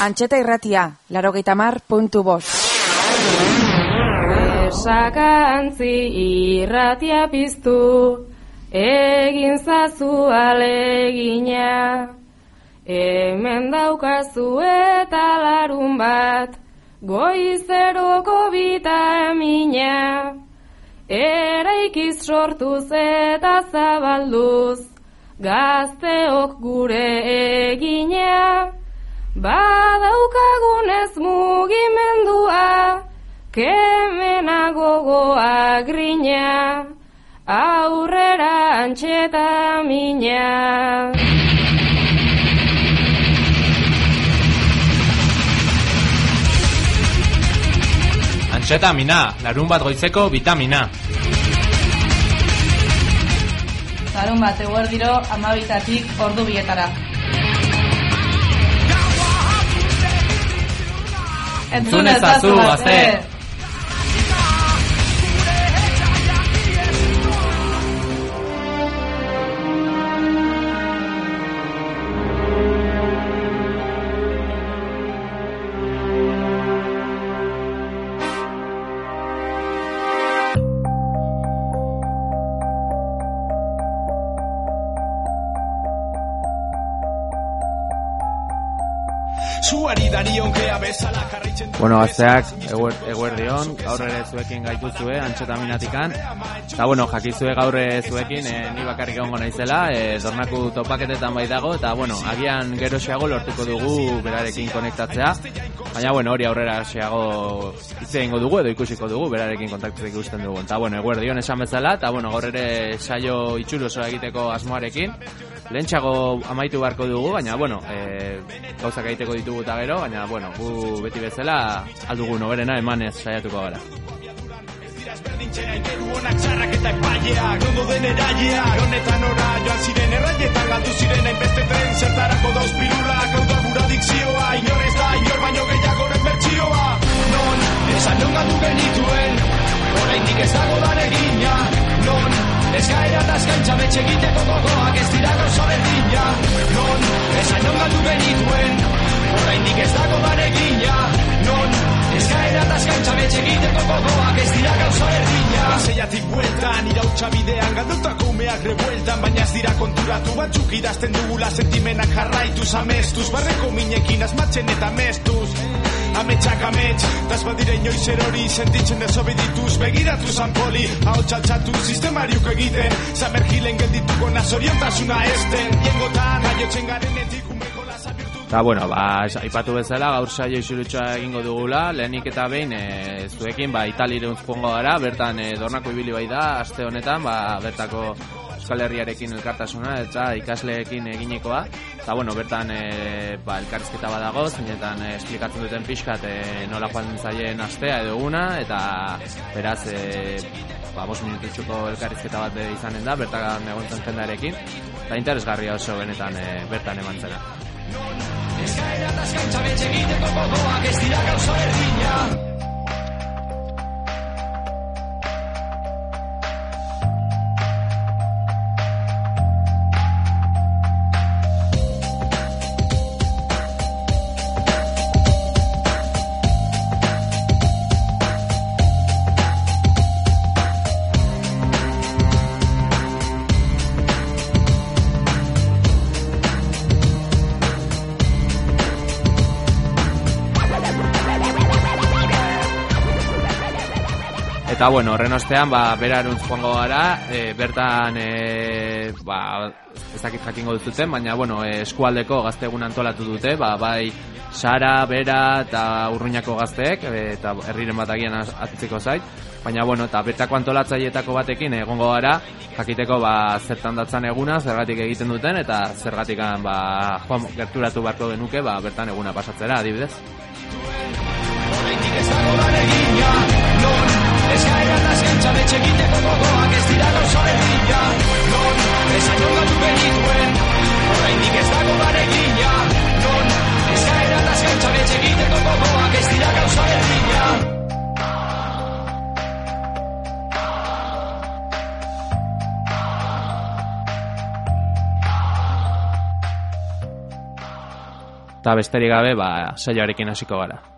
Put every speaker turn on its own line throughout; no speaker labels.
Antxeta irratia, larogeita mar puntu bos.
Esakantzi irratia piztu, egin zazu alegina. Hemen daukazu eta larun bat, goizeroko bita emina. Eraikiz sortuz eta zabalduz, gazteok gure egina. Badaukagunez mugimendua, kemena gogoa grina, aurrera antxeta mina.
Antxetamina, larun bat goizeko vitamina.
Larun bat eguerdiro amabitatik ordu bietara.
Entzun ezazu, gazte! Bueno, gazteak, eguer, eguerdion, gaur ere zuekin gaituzue, antxetaminatikan. Eta bueno, jakizue gaur zuekin, e, ni bakarrik egongo naizela, e, dornaku topaketetan bai dago, eta bueno, agian gero xeago lortuko dugu berarekin konektatzea. Baina bueno, hori aurrera xeago hitz egingo dugu, edo ikusiko dugu, berarekin kontakturik ikusten dugu. Eta bueno, eguerdion esan bezala, eta bueno, gaur ere saio itxuroso egiteko asmoarekin. Lehentxago amaitu beharko dugu, baina, bueno, e, gauzak egiteko ditugu eta gero, baina, bueno, gu beti bezala aldugu noberena emanez saiatuko gara.
Berdintxea ingeru onak txarrak eta epaileak Ondo den eraileak Honetan ora joan ziren erraietan Galdu ziren hainbeste tren Zertarako dauz pirulak. Hau da gura dikzioa Inor ez da inor baino gehiagoren bertxioa Non, esan non galdu genituen Oraindik ez dago dan egina. Non, eskaera eta eskaintza betxe egiteko gogoak Ez dira gauza berdina. Non, esan non galdu genituen Oraindik ez dago dan egina Non, eskaera eta eskaintza betxe egiteko gogoak Ez dira gauza berdina. Paseiatik bueltan, irautxa bidean Galdutako umeak rebueltan Baina ez dira konturatu. Batzuk idazten dugula Sentimenak jarraituz amestuz Barreko minekin asmatzen eta mestuz Ametsak amets, das badire inoiz erori Sentitzen desobedituz, begiratu zanpoli Hau txaltxatu, sistemariuk egiten Zamergilen geldituko nazoriontasuna esten. Jengotan, aiotzen lasa birtu
Eta, bueno, ba, aipatu bezala, gaur saio isurutxoa egingo dugula, lehenik eta behin, e, zuekin, ba, italire joango gara, bertan e, dornako ibili bai da, aste honetan, ba, bertako Euskal Herriarekin elkartasuna, eta ikasleekin eginekoa, eta, bueno, bertan, e, ba, elkarrizketa badago, zeinetan e, esplikatzen duten pixkat e, nola joan zaien astea edo eguna, eta, beraz, e, ba, bos minututxuko elkarrizketa bat izanen da, bertan egon zen jendarekin, eta interesgarria oso benetan e, bertan eman zena.
Eskaera eta eskaintza betxe egiteko gogoak Ez dira gauza berdina
Eta bueno, horren ostean, ba, berarun joango gara, e, bertan, e, ba, ez dakit jakingo duzuten, baina, bueno, e, eskualdeko gaztegun antolatu dute, ba, bai, Sara, Bera eta Urruñako gazteek, e, eta herriren bat agian atitzeko zait, baina, bueno, eta bertako antolatzaietako batekin egongo gara, jakiteko, ba, zertan datzan eguna, zergatik egiten duten, eta zergatikan, ba, joan gerturatu beharko genuke, ba, bertan eguna pasatzera, adibidez.
Oraindik ez eskaera eta eskaintza betxe egiteko gogoak Ez dira gauza berdina Non, esan non galdu genituen Oraindik ez dago lan egina Non, eskaera eta eskaintza betxe egiteko gogoak Ez dira gauza berdina
Eta besterik gabe, ba, saioarekin hasiko gara.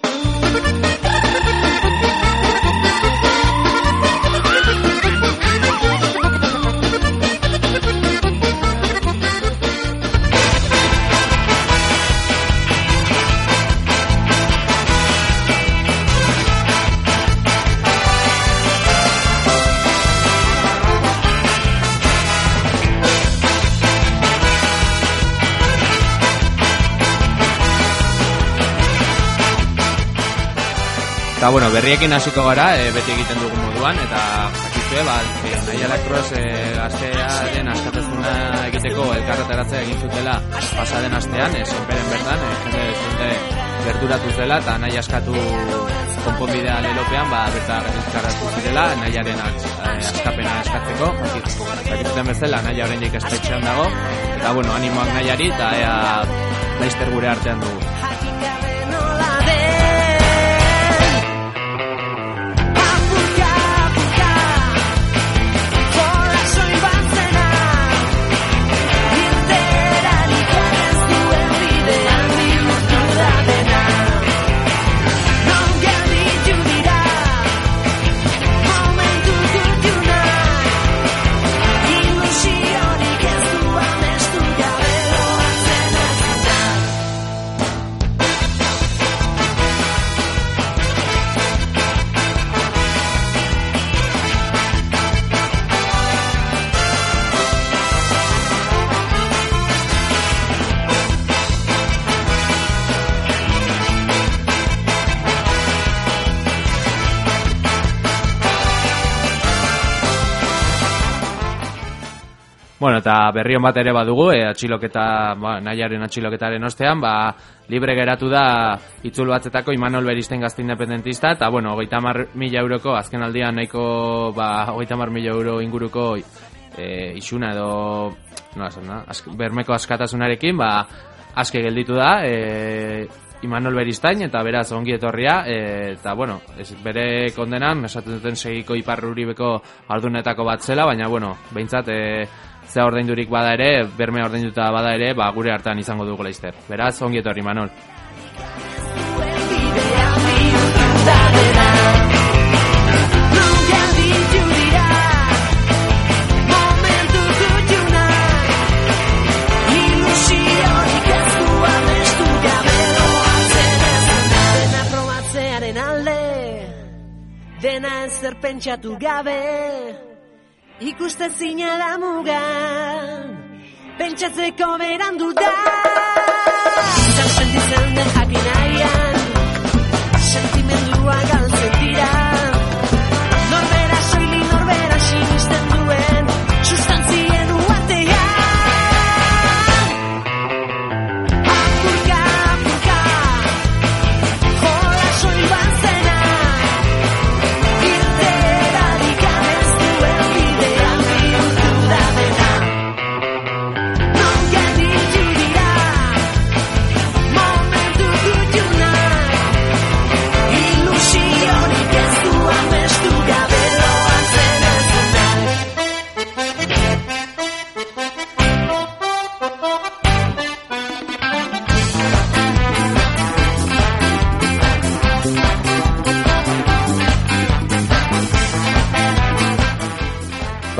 Eta bueno, berriekin hasiko gara, e, beti egiten dugu moduan, eta jakizue, ba, e, nahi alakroz e, astearen askatasuna egiteko elkarretaratzea egin zutela pasaden astean, e, senperen bertan, e, jende zute gerturatu zela, eta nahi askatu konponbidea lelopean, ba, berta elkarratu zirela, nahiaren e, askapena eskatzeko, jakizuten bezala, nahi horrein jik dago, eta bueno, animoak nahiari, eta ea laizter gure artean dugu. Bueno, eta berri bat ere badugu, e, atxiloketa, ba, nahiaren atxiloketaren ostean, ba, libre geratu da itzul batzetako Imanol Beristen gazte independentista, eta, bueno, hogeita mar mila euroko, azken aldian nahiko, ba, hogeita mar mila euro inguruko e, isuna edo, no, na, ask, bermeko askatasunarekin, ba, aske gelditu da, e, Imanol Beristain eta beraz ongi etorria e, eta bueno, ez, bere kondenan esaten duten segiko iparruribeko ardunetako bat zela, baina bueno, behintzat e, ze ordaindurik bada ere, berme ordainduta bada ere, ba, gure hartan izango dugu laizter. Beraz, ongi etorri, Manol.
Dena ezer pentsatu gabe ikuste zina da muga Pentsatzeko berandu da. Zer sentitzen den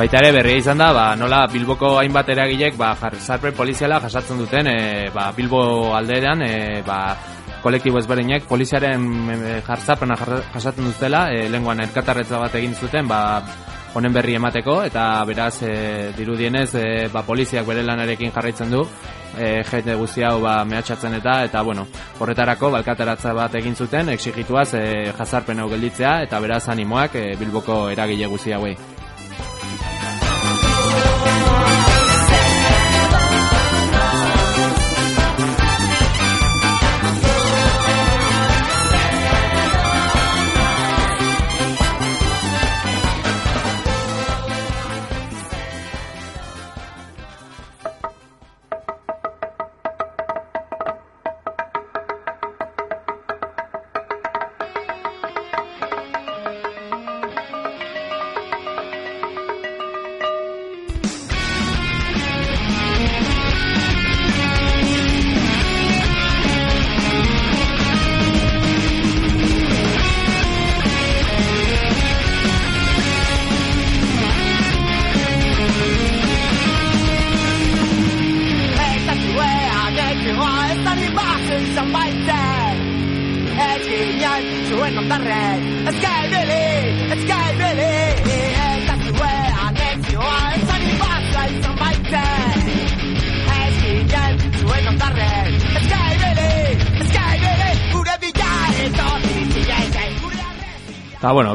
Baita ere berria izan da, ba, nola Bilboko hainbat eragilek ba, jarrizarpen poliziala jasatzen duten e, ba, Bilbo aldean, e, ba, kolektibo ezberdinek poliziaren e, jartzapena jasatzen dutela, e, lenguan erkatarretza bat egin zuten, ba, honen berri emateko, eta beraz, e, dirudienez, e, ba, poliziak bere lanarekin jarraitzen du, e, jende guzti hau ba, mehatxatzen eta, eta bueno, horretarako balkateratza bat egin zuten, exigituaz e, jazarpen hau gelditzea, eta beraz animoak e, Bilboko eragile guzti hauei.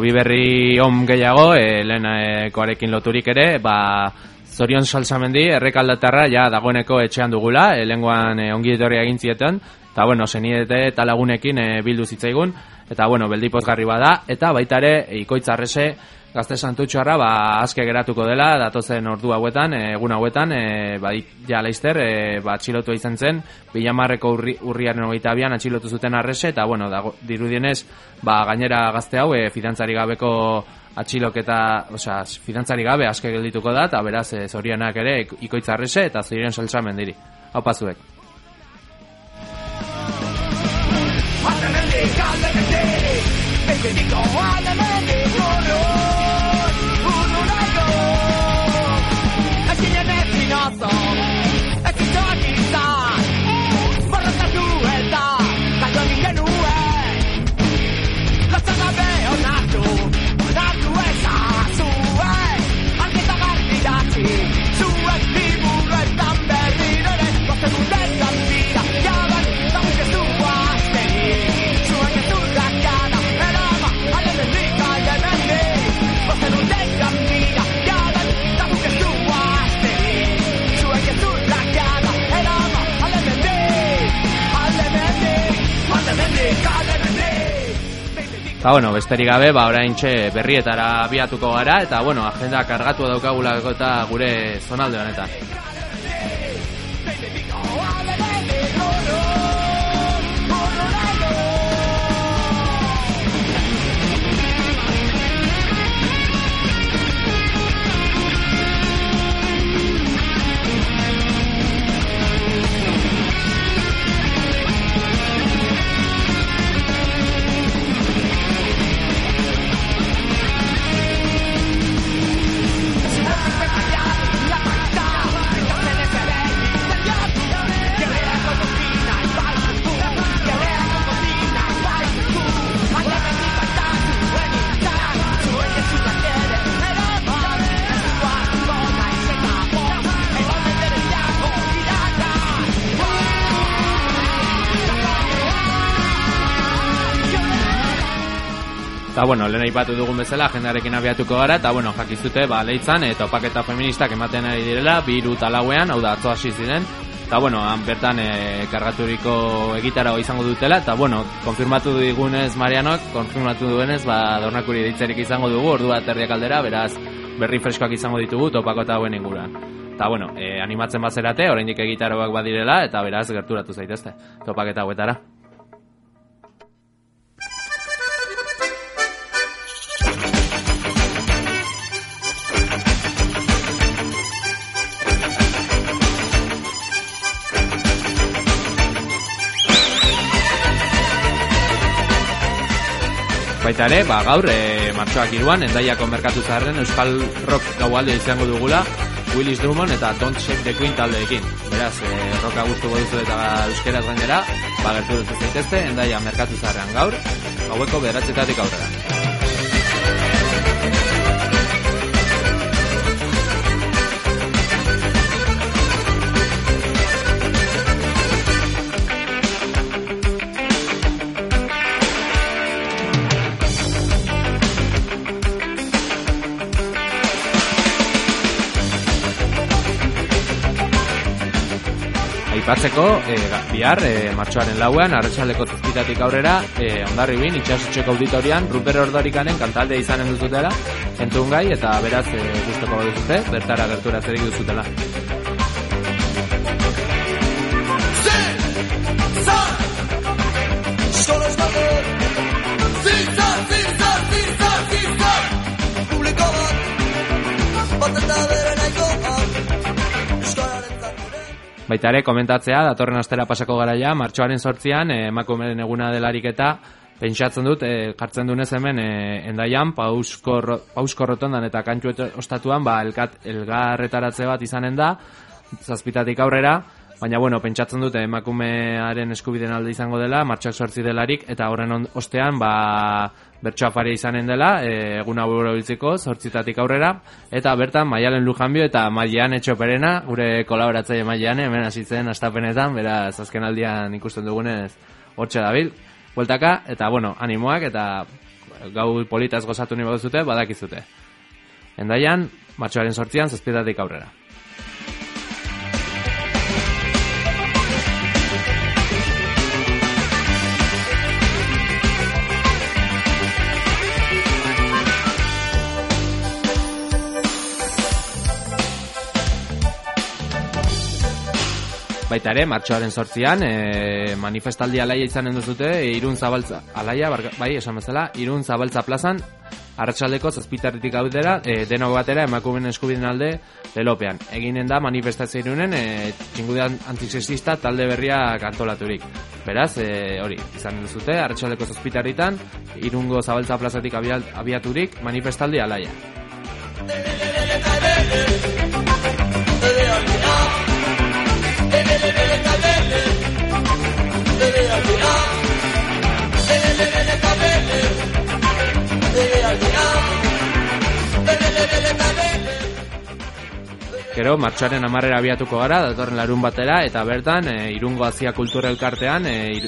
Arrezia
Eta, bueno, bi berri on gehiago, e, lehenakoarekin loturik ere, ba, Zorion salsamendi, errekaldatarra, ja, dagoeneko etxean dugula, e, lenguan e, ongi etorri egintzietan, eta, bueno, zeniete eta lagunekin e, bildu zitzaigun, eta, bueno, beldipozgarri bada, eta baita ere, ikoitzarrese, gazte santutxoarra, ba, azke geratuko dela, datozen ordu hauetan, e, egun hauetan, e, ba, ja, laizter, e, ba, atxilotu izan zen, bilamarreko urri, urriaren hogeita abian atxilotu zuten arrese, eta, bueno, dago, dirudienez, ba, gainera gazte hau, e, fidantzari gabeko atxiloketa, osea, fidantzari gabe aske geldituko da, eta beraz, e, zorionak ere, ik- ikoitz arrese, eta zorion saltzamen diri. Hau pazuek.
Alemendi, alemendi, ezin oso, Eta,
bueno, besterik gabe, ba, orain txe berrietara abiatuko gara, eta, bueno, agenda kargatu daukagulako eta gure zonalde honetan. Eta, bueno, lehen aipatu dugun bezala, agendarekin abiatuko gara, eta, bueno, jakizute, ba, leitzan, eta topaketa feministak ematen ari direla, bi hiru talauean, hau da, atzo hasi ziren, eta, bueno, han bertan e, kargaturiko egitarago izango dutela, eta, bueno, konfirmatu digunez Marianok, konfirmatu duenez, ba, dornakuri ditzerik izango dugu, ordu bat erdiak aldera, beraz, berri freskoak izango ditugu topakota hauen inguruan. Eta, bueno, e, animatzen bazerate, oraindik egitaroak badirela, eta beraz, gerturatu zaitezte, topaketa hauetara. Baita ere, ba, gaur, e, martxoak iruan, endaiako merkatu zaharren Euskal Rock gaualde izango dugula, Willis Drummond eta Don't Shake the Queen taldeekin. Beraz, e, roka guztu duzu eta euskeraz gainera, ba, gertu dut zaitezte, endaia merkatu zaharrean gaur, gaueko beratzetatik aurrera. Aipatzeko, e, bihar, e, martxoaren lauean, arratsaldeko zazpitatik aurrera, e, ondarri bin, itxasotxeko auditorian, Ruper Ordorikanen kantalde izanen duzutela, entzun gai, eta beraz, e, guztoko duzute, bertara gerturatzerik duzutela. Baita ere, komentatzea, datorren astera pasako garaia, martxoaren sortzian, eh, emakumeen eguna delarik eta pentsatzen dut, eh, jartzen dunez hemen, eh, endaian, pausko, pausko eta kantxu ostatuan, ba, elkat, elgarretaratze bat izanen da, zazpitatik aurrera, Baina, bueno, pentsatzen dute emakumearen eskubideen alde izango dela, martxak sortzi delarik, eta horren ostean, ba, bertso afaria izanen dela, e, egun aurrera biltzeko, sortzitatik aurrera, eta bertan, maialen lujanbio eta mailean etxoperena, gure kolaboratzaile mailean, hemen hasitzen astapenetan, beraz, azken aldian ikusten dugunez, hortxe dabil, bueltaka, eta, bueno, animoak, eta gau politaz gozatu nahi baduzute, badakizute. Endaian, martxoaren sortzian, zazpietatik aurrera. Baita ere, martxoaren sortzian, e, manifestaldi alaia izanen duzute, e, irun zabaltza, alaia, bai, esan bezala, irun zabaltza plazan, arratsaldeko zazpitarritik gaudera, e, denok batera emakumeen eskubiden alde lelopean. Eginen da manifestazio irunen, e, txingudean antisexista talde berria kantolaturik. Beraz, e, hori, izan duzute, arratsaldeko zazpitarritan, irungo zabaltza plazatik abia- abiaturik, manifestaldi alaia. Gero, martxoaren amarrera abiatuko gara, datorren larun batera, eta bertan, e, irungo azia kultura elkartean, e, ir,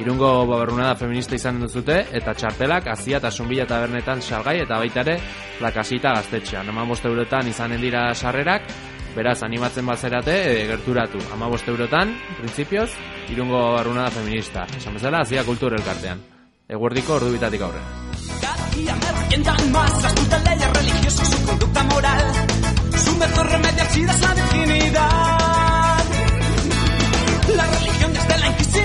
irungo babarrunada feminista izan duzute, eta txartelak azia eta sunbila eta bernetan salgai, eta baita ere, lakasita gaztetxean. Ama eurotan izanen dira sarrerak, beraz, animatzen bazerate, e, gerturatu. Ama eurotan, printzipioz, irungo babarrunada feminista. Esan bezala, azia kultura elkartean. Eguerdiko ordu bitatik aurrera.
Me revientan más las putas leyes religiosas, su conducta moral. Su mejor remedio ha sido la virginidad. La religión desde la Inquisición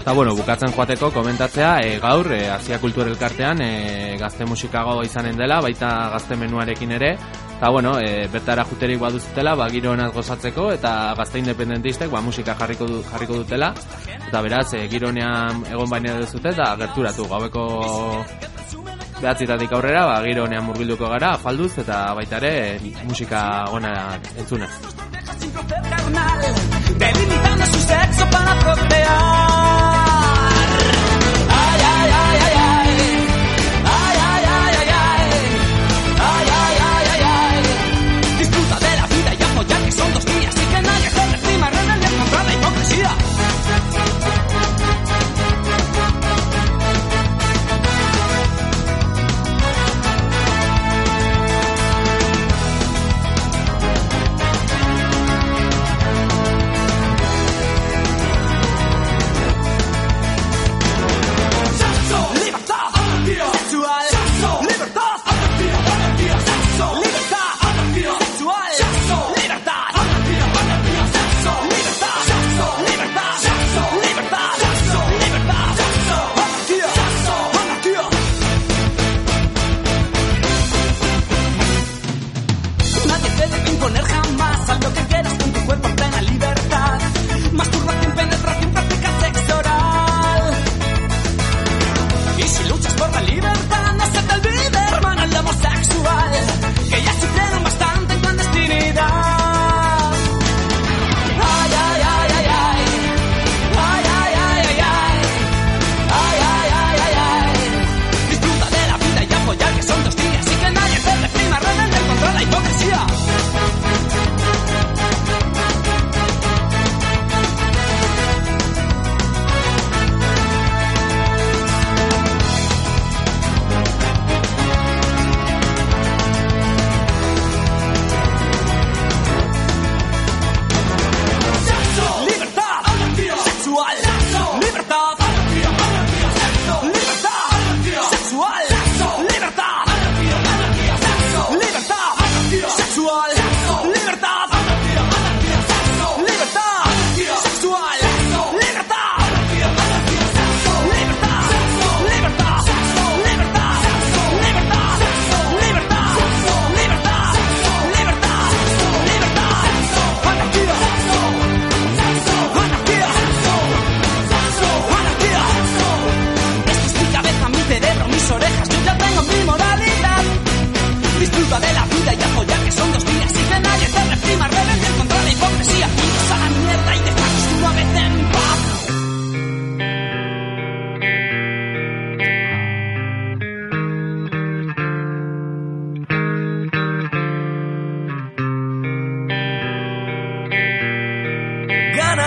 Eta bueno, bukatzen joateko komentatzea, e, gaur, e, Azia Kultur Elkartean, e, gazte musikago izanen dela, baita gazte menuarekin ere, eta bueno, e, bertara juterik baduzutela, ba, giro honaz gozatzeko, eta gazte independentistek, ba, musika jarriko, du, jarriko dutela, eta beraz, e, giro honean egon baina duzute, eta gerturatu, gaueko behatzitatik aurrera, ba, giro honean murgilduko gara, afalduz, eta baita ere, musika ona entzunez.
delimitando su sexo para procrear.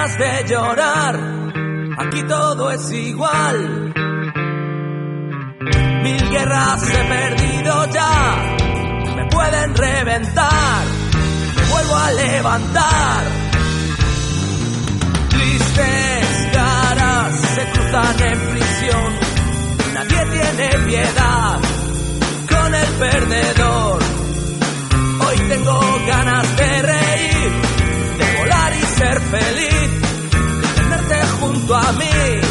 De
llorar. Aquí todo es igual. Mil guerras he perdido ya. Me pueden reventar. Me vuelvo a levantar. Tristes caras se cruzan en prisión. Nadie tiene piedad con el perdedor. Hoy tengo ganas de reír, de volar y ser feliz, junto a mí.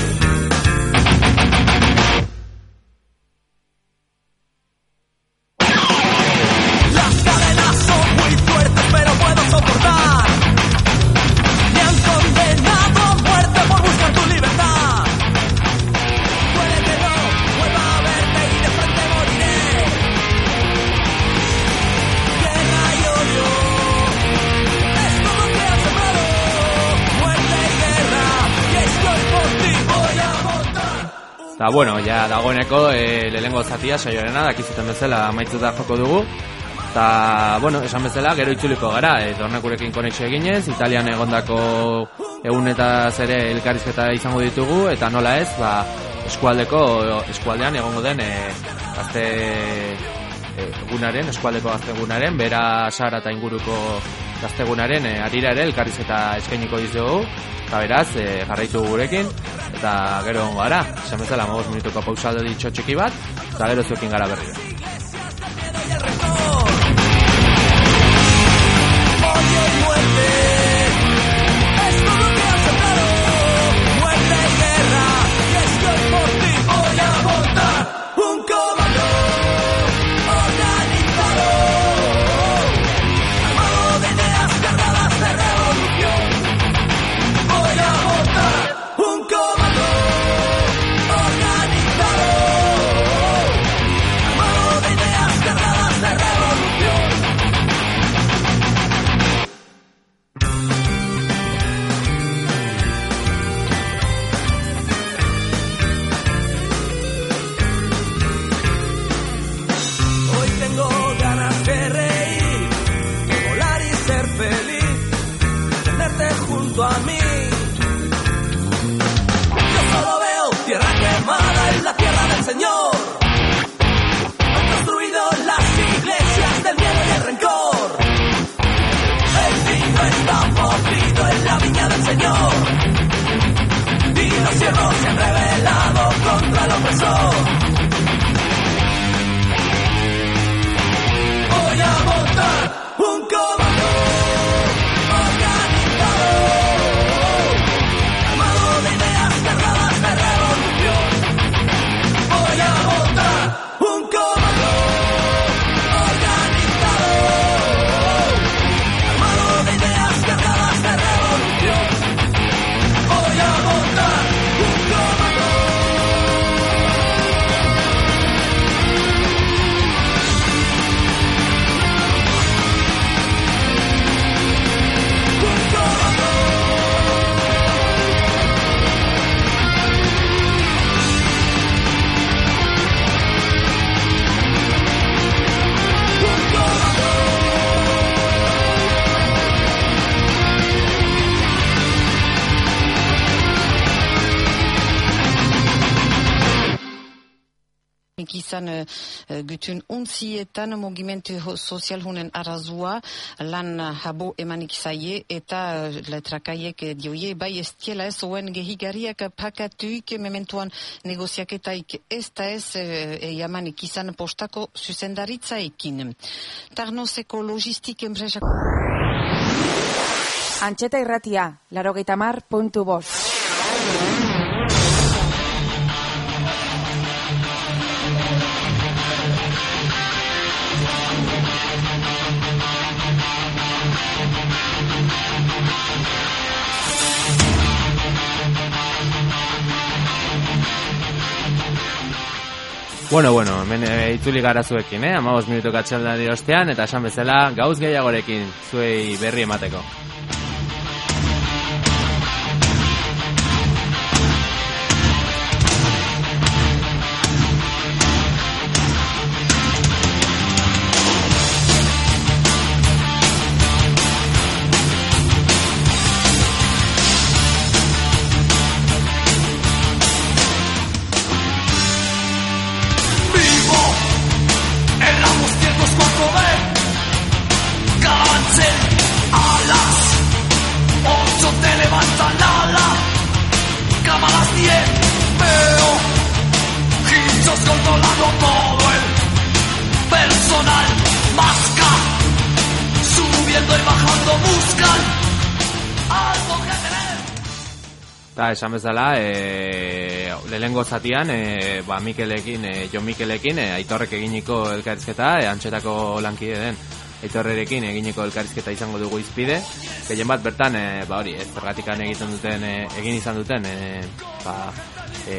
Bueno, ja dagoeneko e, lehenengo zatia saioarena dakizuten bezala amaituta joko dugu. Eta, bueno, esan bezala, gero itzuliko gara, e, dornakurekin konexio eginez, Italian egondako egunetaz ere elkarrizketa izango ditugu, eta nola ez, ba, eskualdeko, eskualdean egongo den e, gazte e, egunaren, eskualdeko gaztegunaren, bera sara eta inguruko gaztegunaren e, arira ere elkarrizketa eskainiko dizugu, eta beraz, e, jarraitu gurekin, eta gero ongo gara, esan bezala, mogos minutuko pausaldo ditxo txiki bat, eta gero zuekin gara berriro.
Señor. Y los ciervos se han rebelado contra el opresor. Voy a montar
gutun onzietan mugimendu ho- sozial hunen arazua lan habo emanik zaie eta letrakaiek dioie bai ez tiela ez oen gehigariak pakatuik mementuan negoziaketaik ez da ez uh, eiamanik izan postako zuzendaritzaekin. Tarnoseko logistik enpresak...
Antxeta irratia, larogeita mar puntu bost.
Bueno, bueno, hemen e, itzuli gara zuekin, eh? Amabos minutu katxaldan ostean, eta esan bezala gauz gehiagorekin zuei berri emateko. Eta esan bezala, e, lehengo zatian, e, ba, Mikelekin, e, Jon Mikelekin, e, aitorrek eginiko elkarizketa, e, antxetako lankide den, aitorrerekin eginiko elkarizketa izango dugu izpide. Gehien bat bertan, e, ba hori, ez zergatikan egiten duten, e, egin izan duten, e, ba, e,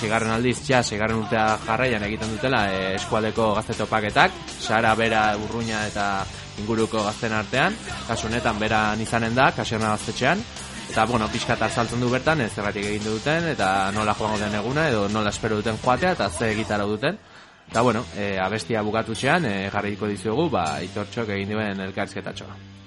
sigarren aldiz, txea, sigarren urtea jarraian egiten dutela e, eskualdeko gazte topaketak, Sara, Bera, Urruña eta inguruko gazten artean, kasu honetan beran izanen da, kaserna gaztetxean, eta bueno, pixkat azaltzen du bertan, ez zergatik egin duten, eta nola joango den eguna, edo nola espero duten joatea, eta ze gitara duten. Eta bueno, e, abestia bukatu txean, e, jarriko dizugu, ba, itortxok egin duen elkarizketatxoa.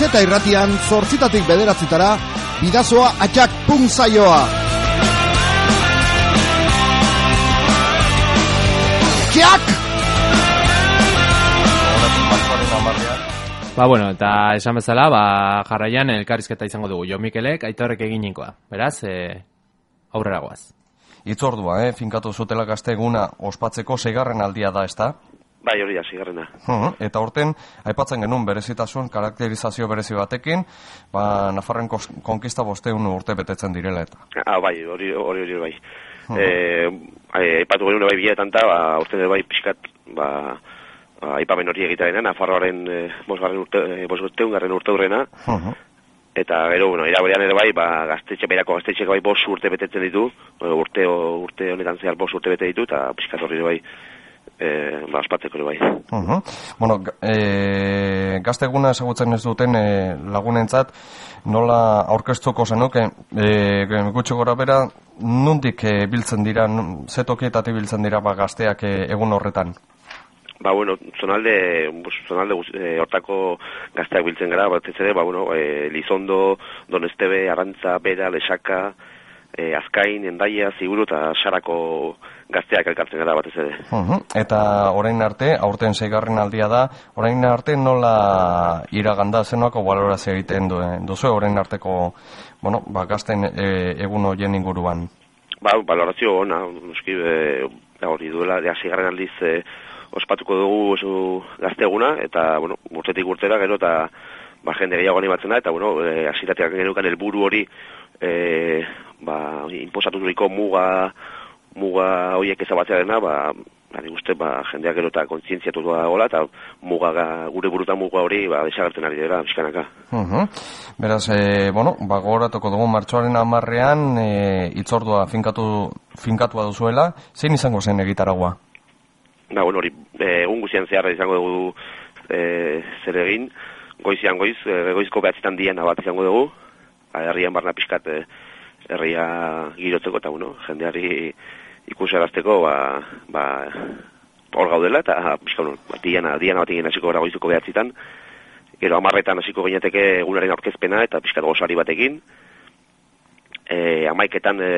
Antxeta irratian, zortzitatik bederatzitara, bidazoa atxak punk saioa. Kiak!
Ba, bueno, eta esan bezala, ba, jarraian elkarrizketa izango dugu. Jo Mikelek, aitorrek eginikoa. Beraz, e, aurrera goaz.
Itzordua, eh? finkatu zutela gazte eguna ospatzeko seigarren aldia da, ezta?
Bai, hori da, zigarrena.
Mhm, Eta horten, aipatzen genuen berezitasun karakterizazio berezi batekin, ba, Nafarren konkista bosteun urte betetzen direla eta.
Ah, bai, hori hori hori bai. Ai- aipatu genuen bai biletan ta, ba, urte bai pixkat, ba, ba, aipamen hori egitearen, Nafarroaren eh, bosgarren urte, eh, bosgarren urte urrena,
Mhm.
eta gero, bueno, iraberean ere bai, ba, gaztetxe, berako gaztetxeko bai bos urte betetzen ditu, urte, urte honetan zehar bos urte bete ditu, eta pixkat horri bai, eh, ba, ospatzeko ere bai.
Mhm. Bueno, e, gazte eguna ezagutzen ez duten e, lagunentzat, nola aurkeztuko zenuke, e, gutxi gora bera, nundik e, biltzen dira, nun- ze tokietatik biltzen dira ba, gazteak e, egun horretan?
Ba, bueno, zonalde, zonalde eh, hortako gazteak biltzen gara, batez ere, ba, bueno, eh, Lizondo, Donestebe, Arantza, Bera, Lesaka, eh, Azkain, Endaia, Ziburu eta Sarako gazteak elkartzen gara batez ere.
Mhm. Eta orain arte, aurten seigarren aldia da, orain arte nola iraganda zenoko balorazio egiten du, duzu orain arteko, bueno, ba, gazten e, egun horien inguruan.
Ba, valorazio ona, noski, hori duela, ja, zigarren aldiz e, ospatuko dugu oso gazteguna, eta, bueno, urtetik urtera, gero, eta, ba, jende gehiago animatzen da, eta, bueno, e, asirateak genukan helburu hori, e, ba, inposaturiko muga, muga horiek ezabatzea dena, ba, ba, nik uste, ba, jendeak gero eta kontzientziatu da gola, eta muga, ga- gure burutan muga hori, ba, desagertzen ari dira, pixkanaka.
Mhm. Beraz, e, bueno, ba, gogoratuko dugu martxoaren amarrean e, itzordua finkatu, finkatua duzuela, zein izango zen egitaragua?
Ba, bueno, hori, eh, egun guztian zeharra izango dugu e, zer egin, goizian goiz, e, goizko behatzitan dian bat izango dugu, ba, herrian barna pixkat e, herria girotzeko, eta bueno, jendeari ikusarazteko, ba, ba, hor gaudela, eta pixka, ba, diana, diana bat egin hasiko gara goizuko behatzitan, gero amarretan hasiko gineateke egunaren aurkezpena, eta pixkat gozari batekin, e, amaiketan e,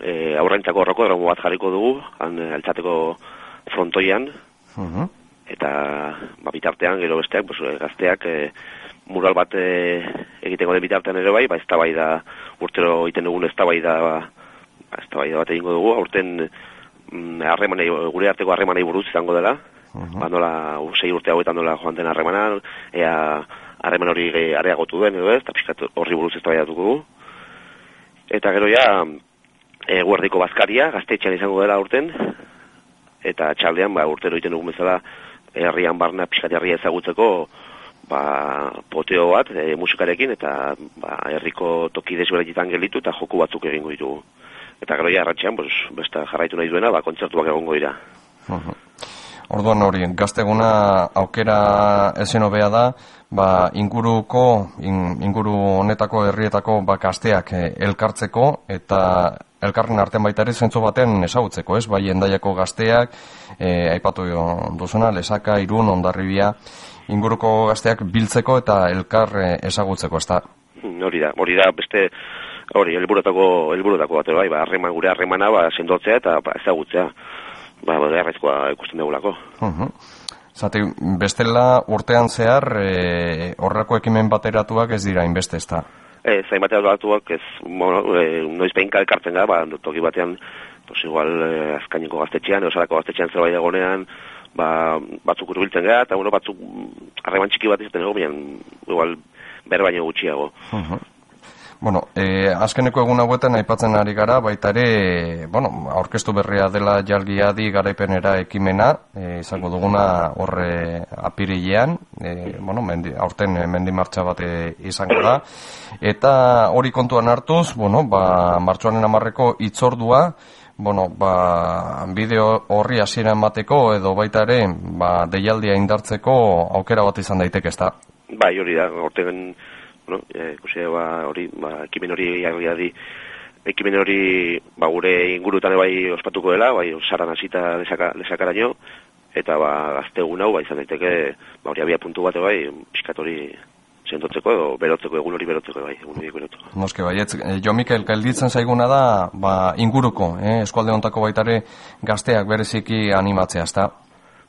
e, aurrentzako horroko erromo bat jarriko dugu, han e, altzateko frontoian,
Mhm.
eta ba, bitartean gero besteak pues, eh, gazteak e, mural bat e, egiteko den bitartean ere bai, ba, eztabaida urtero egiten dugun eztabaida ba, ba, eztabaida bat egingo dugu, aurten mm, harremanei gure arteko harremanei buruz izango dela, ba, nola, sei urte hauetan nola joan den harremana, ea harreman hori ge- areagotu den, edo ez, eta pixkat horri buruz ez dugu. Eta gero ja, e, guardiko bazkaria, gaztetxean izango dela urten, eta txaldean, ba, urtero egiten dugun bezala, herrian barna pixkat herria ezagutzeko, ba, poteo bat, e, musikarekin, eta ba, herriko toki desberdinetan gelitu, eta joku batzuk egingo ditugu. Eta gero ja, arratxean, pues, besta jarraitu nahi duena, ba, kontzertuak egongo dira.
Orduan hori, gazteguna aukera ezin hobea da, ba, inguruko, in, inguru honetako herrietako ba, gazteak eh, elkartzeko eta elkarren artean baita ere zentzu baten ezagutzeko, ez? Bai, endaiako gazteak, eh, aipatu duzuna, lesaka, irun, ondarribia, inguruko gazteak biltzeko eta elkar eh, ezagutzeko, ez da?
Hori da, hori da, beste, hori, helburutako, helburutako bat, bai, ba, harreman, gure harremana, ba, sendotzea eta ba, ezagutzea, ba, beharrezkoa ikusten dugulako.
Mhm. Zati, bestela urtean zehar e, horrako ekimen bateratuak ez dira inbeste, ez da?
E, zainbat batuak, ez, bueno, e, noiz behinka elkartzen gara, ba, toki batean, pues igual, e, azkaineko gaztetxean, osarako gaztetxean zerbait egonean, ba, batzuk urbiltzen gara, eta bueno, batzuk mm, harreman txiki bat izaten baina, igual, ber baino gutxiago.
Mhm. Bueno, e, azkeneko egun hauetan aipatzen ari gara, baita ere, bueno, aurkeztu berria dela jalgiadi garaipenera ekimena, e, izango duguna horre apirilean, e, bueno, mendi, aurten mendi martxa bat izango da, eta hori kontuan hartuz, bueno, ba, martxoanen amarreko itzordua, bueno, ba, bideo horri hasiera emateko edo baita ere, ba, deialdia indartzeko aukera bat izan daiteke, ezta?
Bai, hori da, orten, bueno, e, ikusi, ba, hori, ba, ekimen hori jarria di, ekimen hori, ba, gure ingurutan bai ospatuko dela, bai, saran hasita lesaka, lesakaraino, eta ba, gaztegun hau, ba, izan daiteke, ba, hori abia puntu bate bai, pixkat hori sentotzeko edo berotzeko, egun hori berotzeko bai, egun hori berotzeko.
Noske, baietz, eh, jo Mikel, gelditzen zaiguna da, ba, inguruko, eh, eskualde hontako baitare gazteak bereziki animatzea, ezta?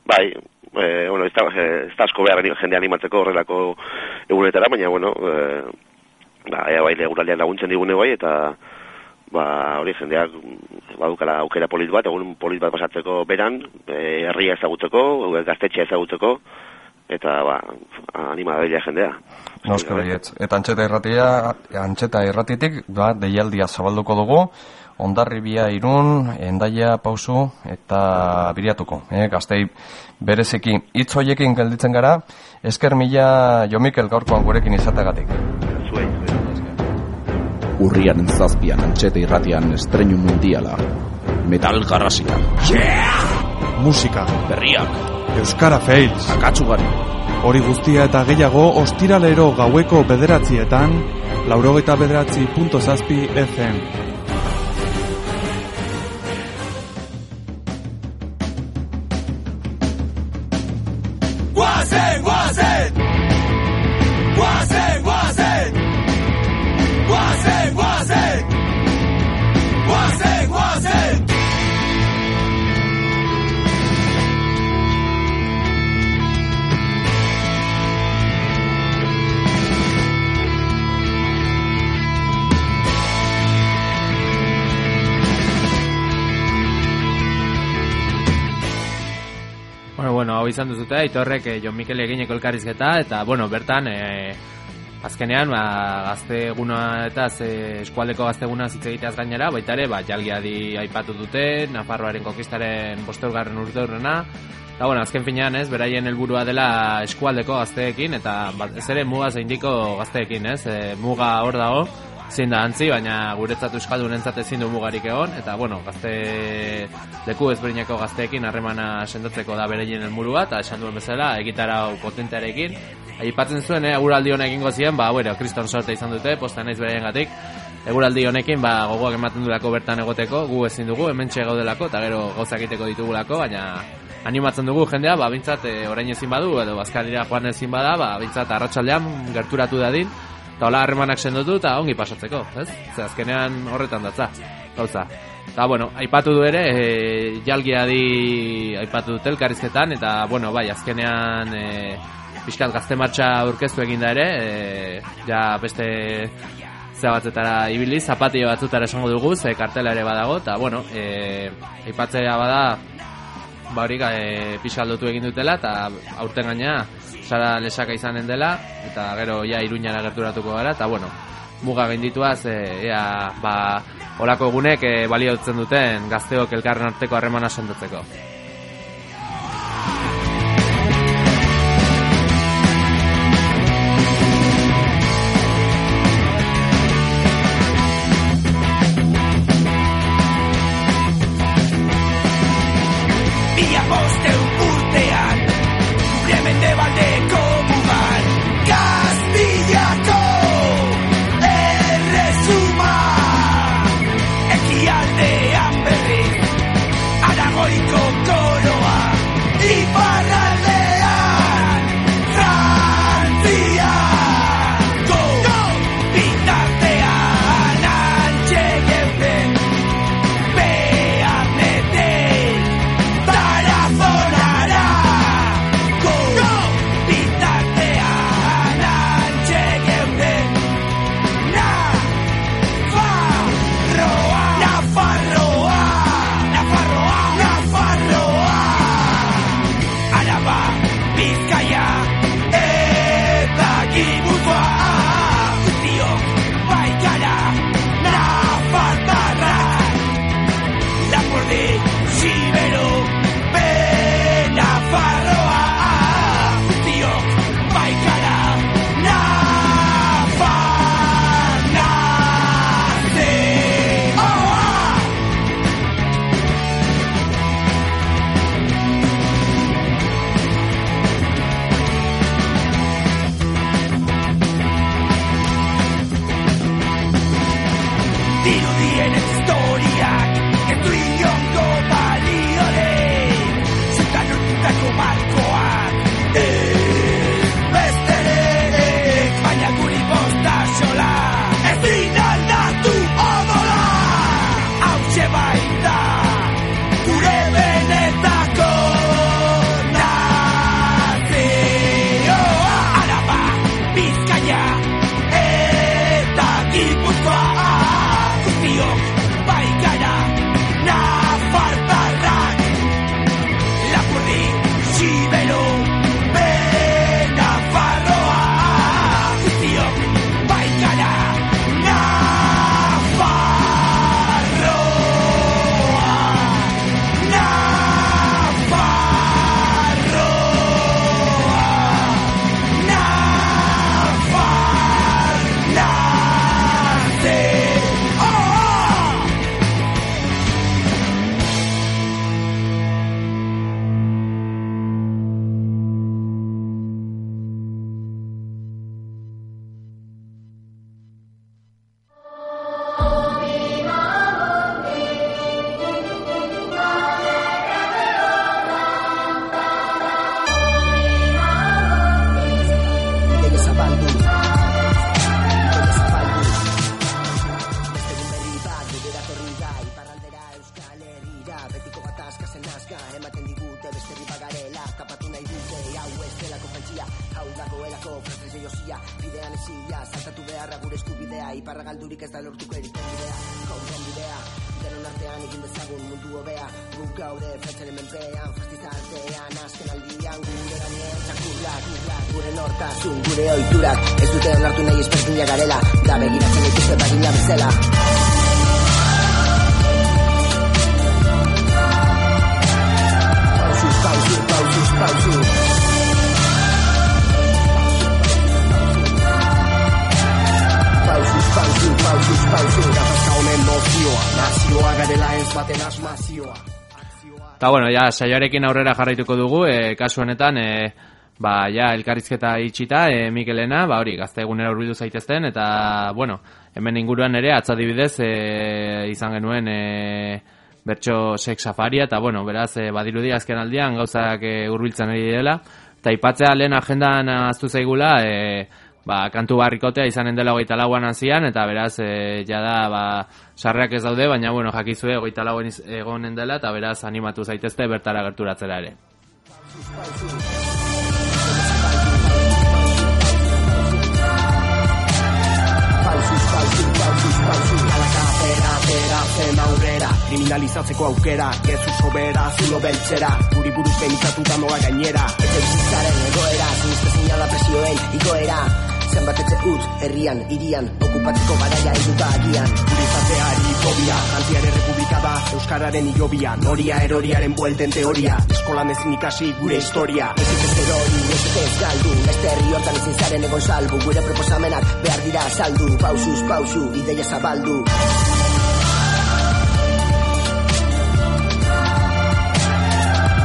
Bai, e, bueno, ez da, ez da asko behar jende animatzeko horrelako egunetara, baina, bueno, e, ba, ea bai eguraldean laguntzen digune bai, eta ba, hori jendeak badukala aukera polit bat, egun polit bat pasatzeko beran, herria ezagutzeko, gaztetxea ezagutzeko, eta ba, anima daila jendea.
Baietz. Eta antxeta irratia, antxeta irratitik, ba, deialdia zabalduko dugu, ondarribia irun, endaia pausu eta biriatuko, eh, gaztei bereziki hitz hoiekin gelditzen gara, esker mila Jomikel gaurkoan gurekin izategatik.
Zuei,
Urriaren zazpian antxete irratian estreinu mundiala. Metal garrasika.
Musika.
Berriak.
Euskara Fails.
Akatsugari.
Hori guztia eta gehiago ostiralero gaueko bederatzietan, laurogeita bederatzi punto zazpi FM.
Mazengo
Bueno, hau izan duzute, aitorrek eh, Jon Mikel egineko elkarrizketa, eta, bueno, bertan, eh, azkenean, ba, gazteguna eta ze eskualdeko gazteguna hitz egiteaz gainera, baita ere, ba, jalgiadi aipatu dute, Nafarroaren konkistaren bosturgarren urte horrena, eta, bueno, azken finean, ez, beraien helburua dela eskualdeko gazteekin, eta ba, ez ere muga zeindiko gazteekin, ez, e, muga hor dago, zein da antzi, baina guretzat euskaldunentzat ezin du mugarik egon, eta bueno, gazte leku ezberdineko gazteekin harremana sendotzeko da bereien helburua eta esan duen bezala, egitarau potentearekin. Aipatzen zuen, eh, eguraldi honek egingo ziren, ba, bueno, kriston sorte izan dute, posta naiz bereien gatik. Eguraldi honekin, ba, gogoak ematen durako bertan egoteko, gu ezin dugu, hemen gaudelako, eta gero gauza egiteko ditugulako, baina animatzen dugu jendea, ba, bintzat, e, orain ezin badu, edo bazkalira joan ezin bada, ba, bintzat, arratsaldean gerturatu dadin, eta hola harremanak sendotu eta ongi pasatzeko, ez? Ze azkenean horretan datza, gauza. Eta, bueno, aipatu du ere, e, jalgia di aipatu dute elkarrizketan, eta, bueno, bai, azkenean e, pixkat gazte martxa aurkeztu eginda ere, e, ja beste zea batzetara ibili, zapatio batzutara esango dugu, ze kartela ere badago, eta, bueno, e, aipatzea bada, ba hori e, pixaldotu egin dutela, eta aurten gaina Sara lesaka izanen dela, eta gero ja iruñara gerturatuko gara, eta bueno, muga gaindituaz, e, ea, ba, olako egunek e, baliotzen duten gazteok elkarren arteko harremana sendotzeko. Saioarekin aurrera jarraituko dugu, e, kasu honetan, e, ba, ja, elkarrizketa itxita, e, Mikelena, ba, hori, gazte egunera urbildu zaitezten, eta, bueno, hemen inguruan ere, atzadibidez, e, izan genuen, e, bertso sex safaria, eta, bueno, beraz, e, badirudi azken aldian, gauzak e, urbiltzen ari dela, eta ipatzea lehen agendan aztu zaigula, e, ba, kantu barrikotea izanen dela hogeita lauan hazian, eta beraz, e, jada, ba, sarreak ez daude, baina, bueno, jakizue hogeita lauan egonen dela, eta beraz, animatu zaitezte bertara gerturatzera ere.
Zen aurrera Kriminal
realizatzeko aukera Gezu sobera, zulo beltzera Guri buruz behintzatuta noa gainera
Etxe bizitzaren egoera, zinizte zinala presioen igoera Zenbat etxe utz, herrian, irian, okupatzeko garaia eduta agian.
Guri izateari fobia, Frantziare republika da Euskararen ilobia, noria eroriaren buelten teoria. Eskolan ezin ikasi gure historia.
Ez ez erori, ez ez ez galdu. Beste herri hortan ezin zaren egon salbu. Gure proposamenak behar dira saldu Pausuz, pausu, ideia zabaldu.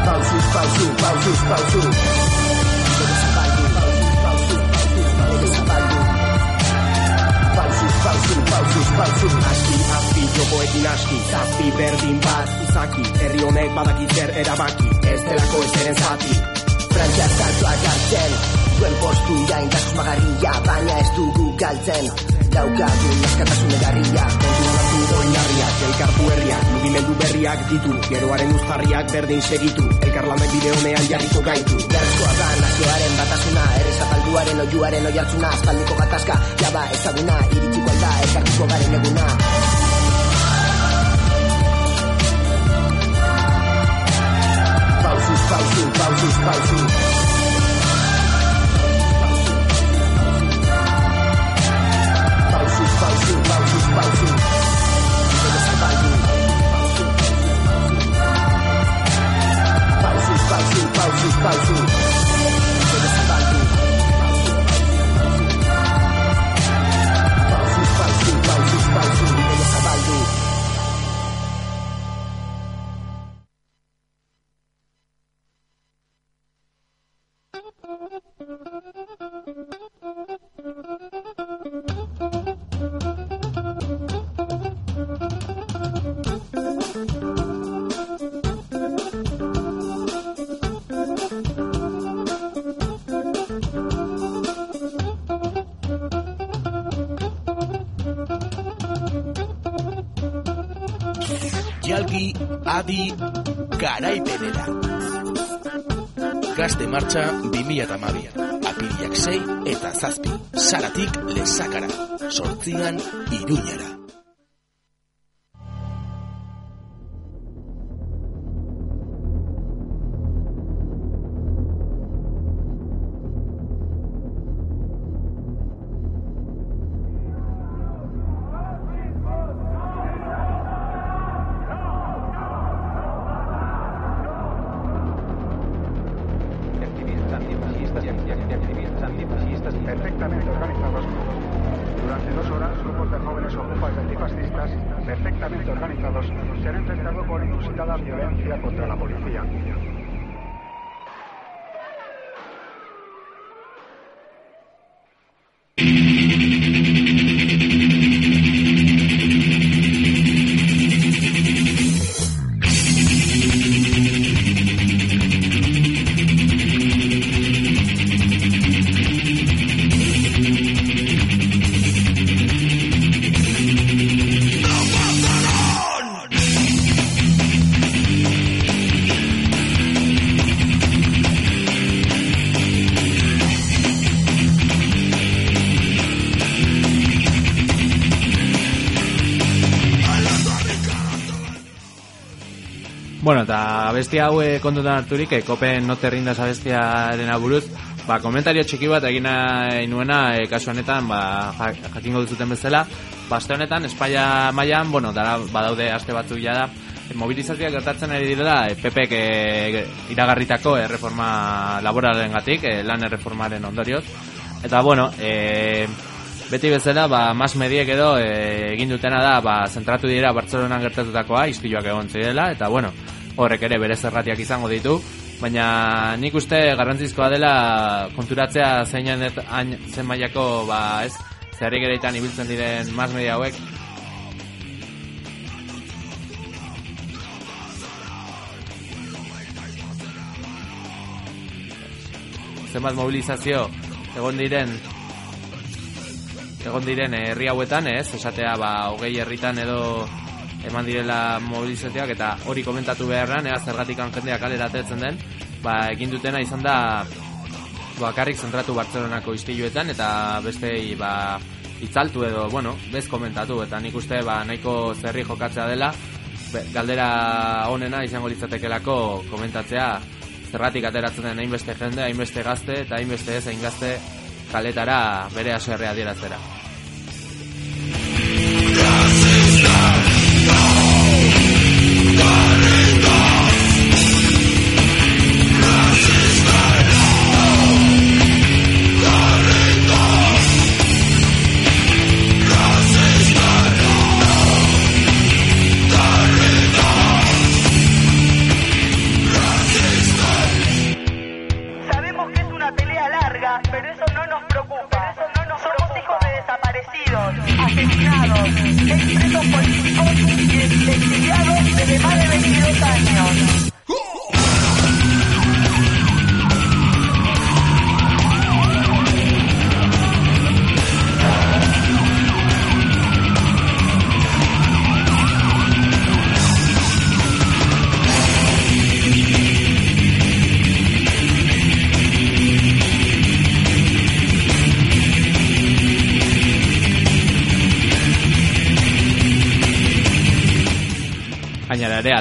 Pausuz, pausu, pausuz, pausu Pausu, pausuz, pausu
Aski, azpi, jokoekin aski. Zazpi, berdin bat, izaki. Herri honek badaki zer erabaki. Ez delako ezeren zati.
Frantzia saltoak hartzen. Duen postu jain da susmagarria Baina ez dugu galtzen. Daukagu askatasun egarria
Kontu oinarriak, elkartu herriak Mugimendu berriak ditu, geroaren uztarriak berdin segitu. Elkarlanek bide honean jarriko gaitu.
Beharrezkoa da nazioaren batasuna Errez apalduaren oiuaren oiartzuna Aspaldiko gatazka, jaba ezaguna Iritsiko alda, elkartuko garen eguna Pausuz, pausu, pausuz, pausu Pausuz, pausu, pausuz, pausu Ideia zabaldu Pausuz, pausu, pausuz, pausu pausuz, pausu Ideia zabaldu
Jalgi adi garaipenera. Gazte martxa 2008 Apiriak sei eta zazpi. Saratik lezakara. Sortzian iruñera.
Bueno, eta bestia haue kontutan harturik, eh, kopen no te rindas abestiaren aburuz, ba, komentario txiki bat egin nahi nuena, eh, kasu honetan, ba, ja- jakingo duzuten bezala, ba, aste honetan, Espaia mailan, bueno, dara, badaude aste batzuk jada, mobilizazioak gertatzen ari direla, eh, PPek eh, iragarritako erreforma laboralen gatik, eh, lan erreformaren ondorioz, eta bueno, eh, Beti bezala, ba, mas mediek edo e, egin dutena da, ba, zentratu dira Bartzelonan gertatutakoa, izpiluak egon zirela, eta bueno, horrek ere bere zerratiak izango ditu, baina nik uste garrantzizkoa dela konturatzea hain, zen mailako, ba, ez, zerrik ereitan ibiltzen diren mas media hauek, zenbat mobilizazio egon diren egon diren eh, herri hauetan, ez? Esatea, ba, hogei herritan edo eman direla mobilizazioak eta hori komentatu beharran, ea zergatik jendeak kalera atetzen den, ba, egin dutena izan da bakarrik zentratu Bartzelonako istiluetan eta bestei ba, itzaltu edo, bueno, bez komentatu eta nik uste ba, nahiko zerri jokatzea dela be- galdera honena izango litzatekelako komentatzea zerratik ateratzen den hainbeste jende, hainbeste gazte eta hainbeste ez hain gazte kaletara bere aserrea adieraztera.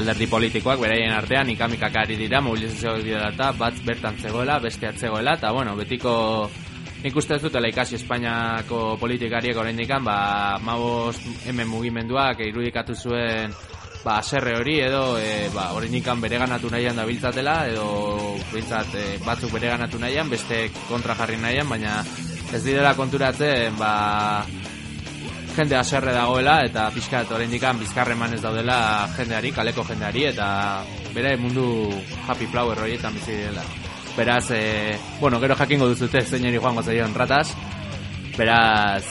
Alderdi politikoak beraien artean ikamikak ari dira mobilizazioak dira eta bat bertan zegoela, beste atzegoela eta bueno, betiko nik uste dutela ikasi Espainiako politikariek oraindikan ba, mabos hemen mugimenduak irudikatu zuen ba, serre hori edo e, ba, oraindikan bereganatu nahian da biltzatela edo biltzat e, batzuk bereganatu nahian, beste kontra jarri nahian, baina ez direla konturatzen ba, jende aserre dagoela eta pixkat oraindikan bizkarreman ez daudela jendeari, kaleko jendeari eta bere mundu happy flower horietan bizi direla. Beraz, e, bueno, gero jakingo duzute zeineri joango zaion ratas. Beraz,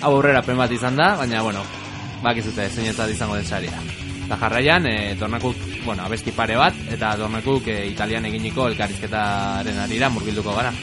hau aurrera pen bat izan da, baina, bueno, bakizute zeinetzat izango den saria. Eta jarraian, e, dornakuk, bueno, abesti pare bat, eta dornakuk e, italian eginiko elkarrizketaren arira murgilduko gara.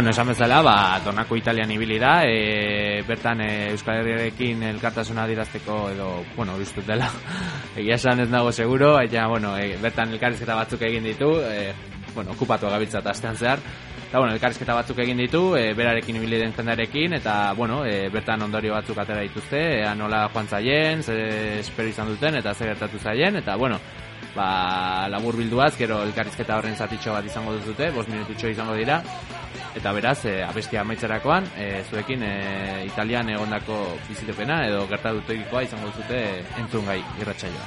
Bueno, esan bezala, ba, donako italian ibili da, e, bertan e, Euskal Herriarekin elkartasuna dirazteko edo, bueno, biztut dela, egia esan ez nago seguro, eta, bueno, e, bertan elkarrizketa batzuk egin ditu, e, bueno, okupatu agabitzat astean zehar, eta, bueno, elkarrizketa batzuk egin ditu, e, berarekin ibili den jendarekin, eta, bueno, e, bertan ondorio batzuk atera dituzte, ea nola joan zaien, ze espero izan duten, eta zer gertatu zaien, eta, bueno, ba, labur bilduaz, gero elkarrizketa horren zatitxo bat izango duzute, bost minututxo izango dira, eta beraz, e, abestia amaitzerakoan, e, zuekin e, Italian egondako bizitepena, edo gertatutikoa izango duzute entzun gai irratsaioa.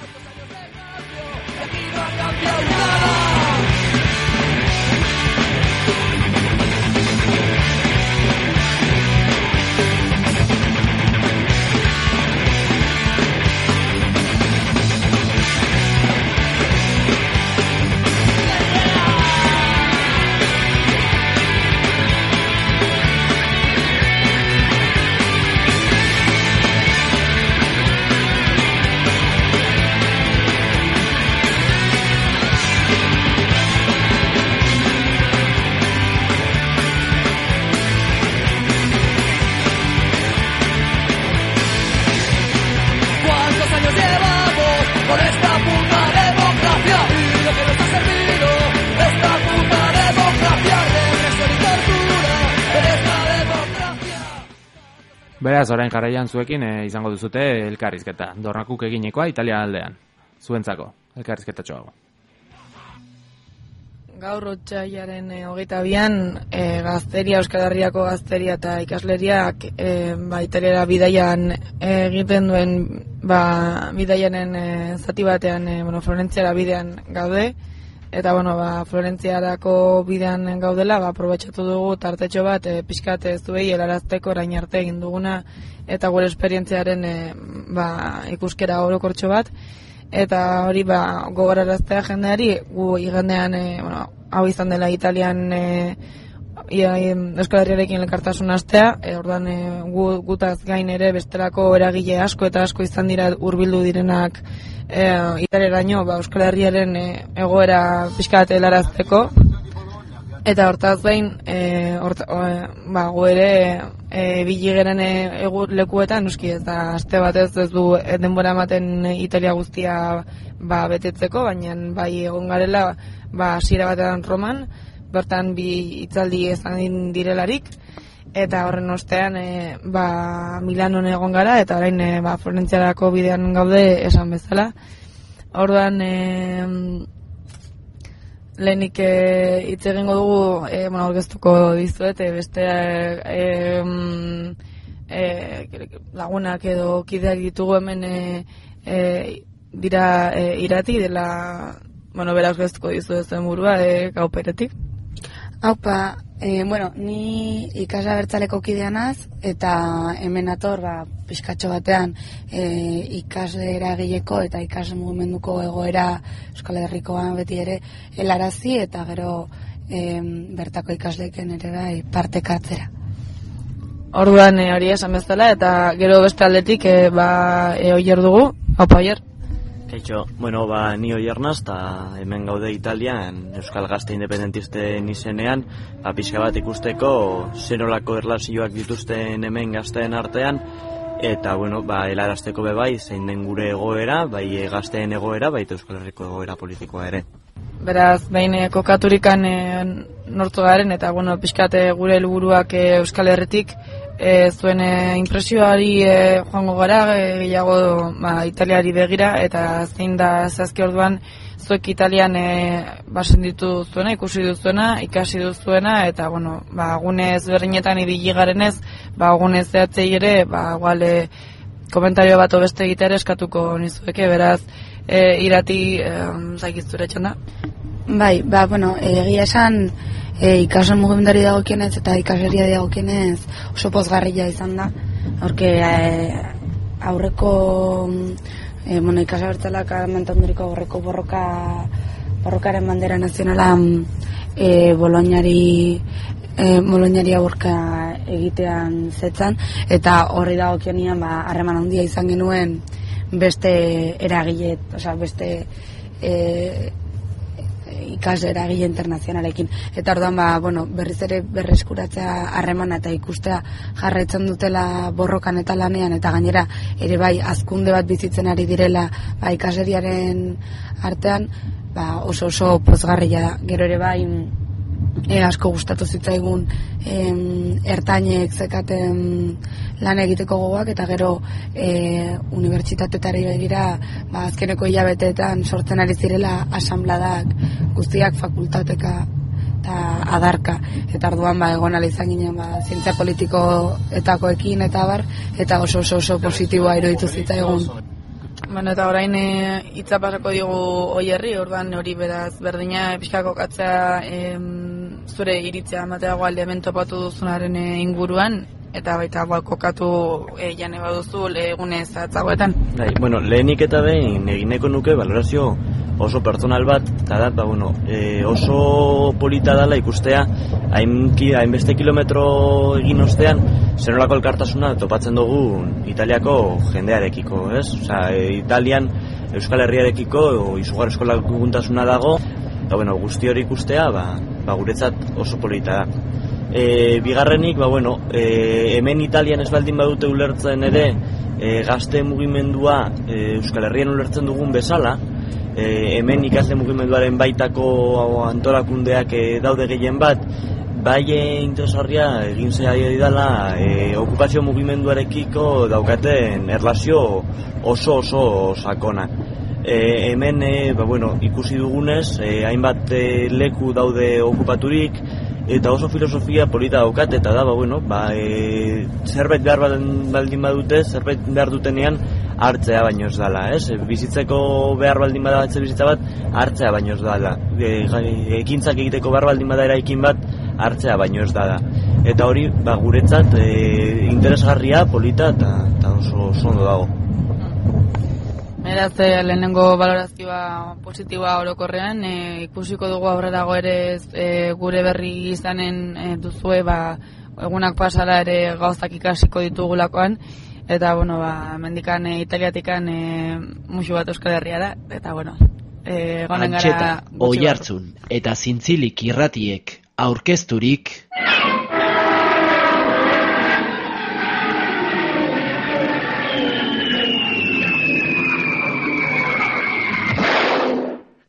Beraz, orain jarraian zuekin e, izango duzute elkarrizketa. Dornakuk eginekoa Italia aldean. Zuentzako, elkarrizketa txoago.
Gaur otxaiaren e, hogeita bian, e, gazteria, Euskal Herriako gazteria eta ikasleriak e, ba, italiara bidaian egiten duen ba, bidaianen e, zati batean e, bueno, Florentziara bidean gaude. Eta, bueno, ba, Florentziarako bidean gaudela, ba, aprobetxatu dugu tartetxo bat, e, pixkat ez duei helarazteko orain arte egin duguna, eta gure esperientziaren e, ba, ikuskera orokortxo bat. Eta hori ba gogoraraztea jendeari gu igandean e, bueno, hau izan dela Italian e, ia, e, Euskal Herriarekin elkartasun astea, e, ordan e, gu, gutaz gain ere bestelako eragile asko eta asko izan dira hurbildu direnak e, Italiaraino ba, Euskal Herriaren e, egoera pixkat helarazteko. Eta hortaz behin, e, horta, o, ba, gu ere e, biligeren e, lekuetan, nuski ez da, aste batez ez du denbora ematen Italia guztia ba, betetzeko, baina bai egon garela, ba, hasiera batean Roman, bertan bi hitzaldi ezan direlarik, eta horren ostean e, ba, Milanon egon gara, eta orain e, ba, Florentziarako bidean gaude esan bezala. Orduan, e, lehenik eh, hitz egingo dugu e, bueno, orkestuko dizuet e, beste e, e, lagunak edo kideak ditugu hemen e, e, dira e, irati dela bueno, bera orkestuko dizuet zuen burua e, gauperetik
Haupa, e, bueno, ni ikasla bertzaleko kideanaz, eta hemen ator, ba, pizkatxo batean, e, ikasle eragileko eta ikasle mugimenduko egoera Euskal Herrikoan beti ere helarazi eta gero e, bertako ikasleken ere bai parte kartzera.
Orduan e, hori esan bezala eta gero beste aldetik e, ba, e, oier dugu, haupa oier.
Kaixo, bueno, ba, ni oiernaz, eta hemen gaude Italian, Euskal Gazte Independentisten izenean, ba, pixka bat ikusteko, zenolako erlazioak dituzten hemen gazteen artean, eta, bueno, ba, helarazteko bebai, zein den gure egoera, bai e, gazteen egoera, bai Euskal Herriko egoera politikoa ere.
Beraz, behin eh, kokaturikan e, nortu garen, eta, bueno, pixkate gure helburuak e, Euskal Herritik, e, zuen e, impresioari e, joango gara e, gehiago ba, Italiari begira eta zein da zazki orduan zuek Italian e, basen ditu zuena, ikusi duzuena, ikasi duzuena eta bueno, ba, gune ezberdinetan ibili garenez, ba, gune zehatzei ere, ba, guale komentario bat beste egitea eskatuko nizueke, beraz, e, irati e, zaikizture txanda.
Bai, ba, bueno, egia esan, e, ikasen mugimendari dagokienez eta ikasleria dagokienez oso pozgarria izan da. Horke e, aurreko e, bueno, ikasa bertzalak amantanduriko aurreko borroka borrokaren bandera nazionala e, boloñari e, boloñari aurka egitean zetzan eta horri dagokienian ba harreman handia izan genuen beste eragile, osea beste e, ikasle eragile internazionalekin. Eta orduan ba, bueno, berriz ere berreskuratzea harremana eta ikustea jarraitzen dutela borrokan eta lanean eta gainera ere bai azkunde bat bizitzen ari direla ba, ikasleriaren artean ba, oso oso pozgarria da. Gero ere bai e, asko gustatu zitzaigun em, ertainek zekaten lan egiteko gogoak eta gero e, unibertsitatetari begira ba, azkeneko hilabeteetan sortzen ari zirela asambladak guztiak fakultateka eta adarka. Eta arduan ba egon ala izan ginen ba zientzia politikoetakoekin eta bar eta oso oso oso positiboa iruditu zitzaigun.
Bueno, eta orain e, hitza pasako digu oierri, orduan hori beraz berdina pixka kokatzea em, zure iritzea emateago alde topatu duzunaren e, inguruan, eta baita ba, kokatu e, jane baduzu egunez atzagoetan.
Bai, bueno, lehenik eta behin egineko nuke valorazio oso pertsonal bat, eta da, ba, bueno, e, oso polita dala ikustea, hain, ki, hainbeste kilometro egin ostean, zenolako elkartasuna topatzen dugu Italiako jendearekiko, ez? Osa, e, Italian Euskal Herriarekiko o, izugarrizko laguntasuna dago, eta bueno, guzti hori ikustea, ba, ba guretzat oso polita da. E, bigarrenik, ba, bueno, e, hemen Italian ez baldin badute ulertzen ere, e, gazte mugimendua e, Euskal Herrian ulertzen dugun bezala, e, hemen ikasle mugimenduaren baitako antolakundeak e, daude gehien bat, bai interesgarria egin zea didala e, okupazio mugimenduarekiko daukaten erlazio oso oso sakona. E, hemen e, ba, bueno, ikusi dugunez, e, hainbat e, leku daude okupaturik, eta oso filosofia polita daukat, eta da, ba, bueno, ba, e, zerbait behar baldin- badute, zerbait behar dutenean, hartzea baino ez dala, ez? Bizitzeko behar baldin bada etxe bizitza bat, hartzea baino ez dala. E, ekintzak egiteko behar baldin bada eraikin bat, hartzea baino ez dala. Eta hori, ba, guretzat, e, interesgarria, polita, eta oso, oso ondo dago.
Beraz, eh, lehenengo valorazioa positiboa orokorrean, e, ikusiko dugu aurrerago ere e, gure berri izanen e, duzue, ba, egunak pasara ere gauzak ikasiko ditugulakoan, eta, bueno, ba, mendikan e, italiatikan e, musu bat Euskal Herriara, eta, bueno, e, egonen gara...
Antxeta, oihartzun eta zintzilik irratiek aurkezturik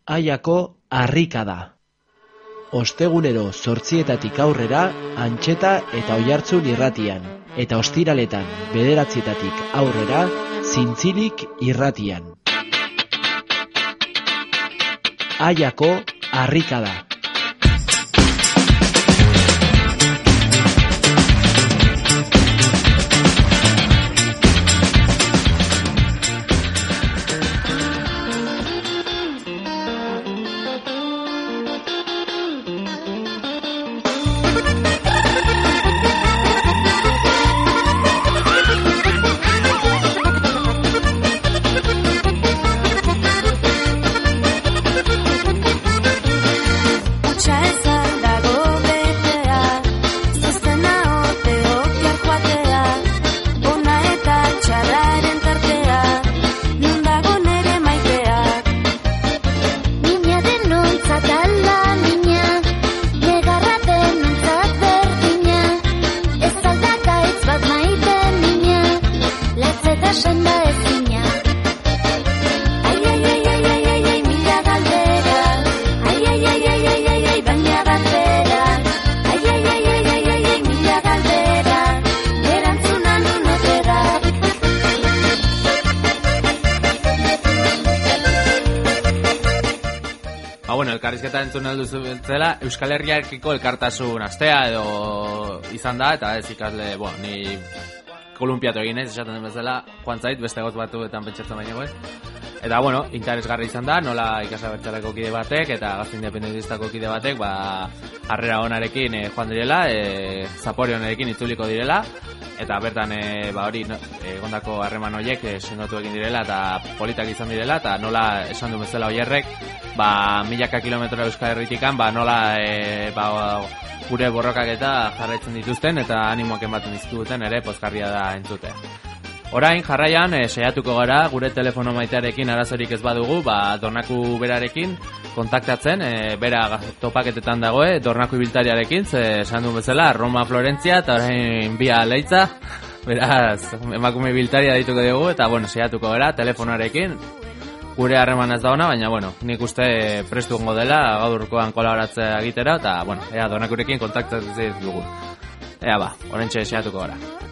Aiako harrika da. Ostegunero zortzietatik aurrera antxeta eta oihartzun irratian. Eta ostiraletan bederatzietatik aurrera zintzilik irratian. Aiako harrika da.
Entzun aldu zela, Euskal Herriakiko elkartasun astea edo izan da, eta ez ikasle, bueno, ni kolumpiatu egin ez, esaten den bezala, joan zait, beste goz batuetan pentsatzen baino ez. Eta, bueno, interesgarri izan da, nola ikasa bertxaleko kide batek, eta gazte independentistako kide batek, ba, harrera onarekin eh, joan direla, e, zapore onarekin itzuliko direla, eta bertan e, ba hori no, e, egondako harreman horiek e, sendotu egin direla eta politak izan direla eta nola esan du bezala oierrek ba milaka kilometro Euskal Herritikan ba nola e, ba, gure borrokak eta jarraitzen dituzten eta animoak ematen dizkiguten ere pozkarria da entzutea. Orain jarraian e, saiatuko gara gure telefono maitearekin arazorik ez badugu, ba Dornaku berarekin kontaktatzen, e, bera topaketetan dagoe, Dornaku ibiltariarekin, ze esan duen bezala, Roma Florentzia eta orain bia leitza, beraz, emakume ibiltaria dituko dugu, eta bueno, saiatuko gara telefonoarekin,
gure harreman ez da ona, baina, bueno, nik uste prestu gongo dela, gaurkoan kolaboratzea egitera, eta, bueno, ea donakurekin kontaktatzen dugu. Ea ba, orentxe xeatuko gara.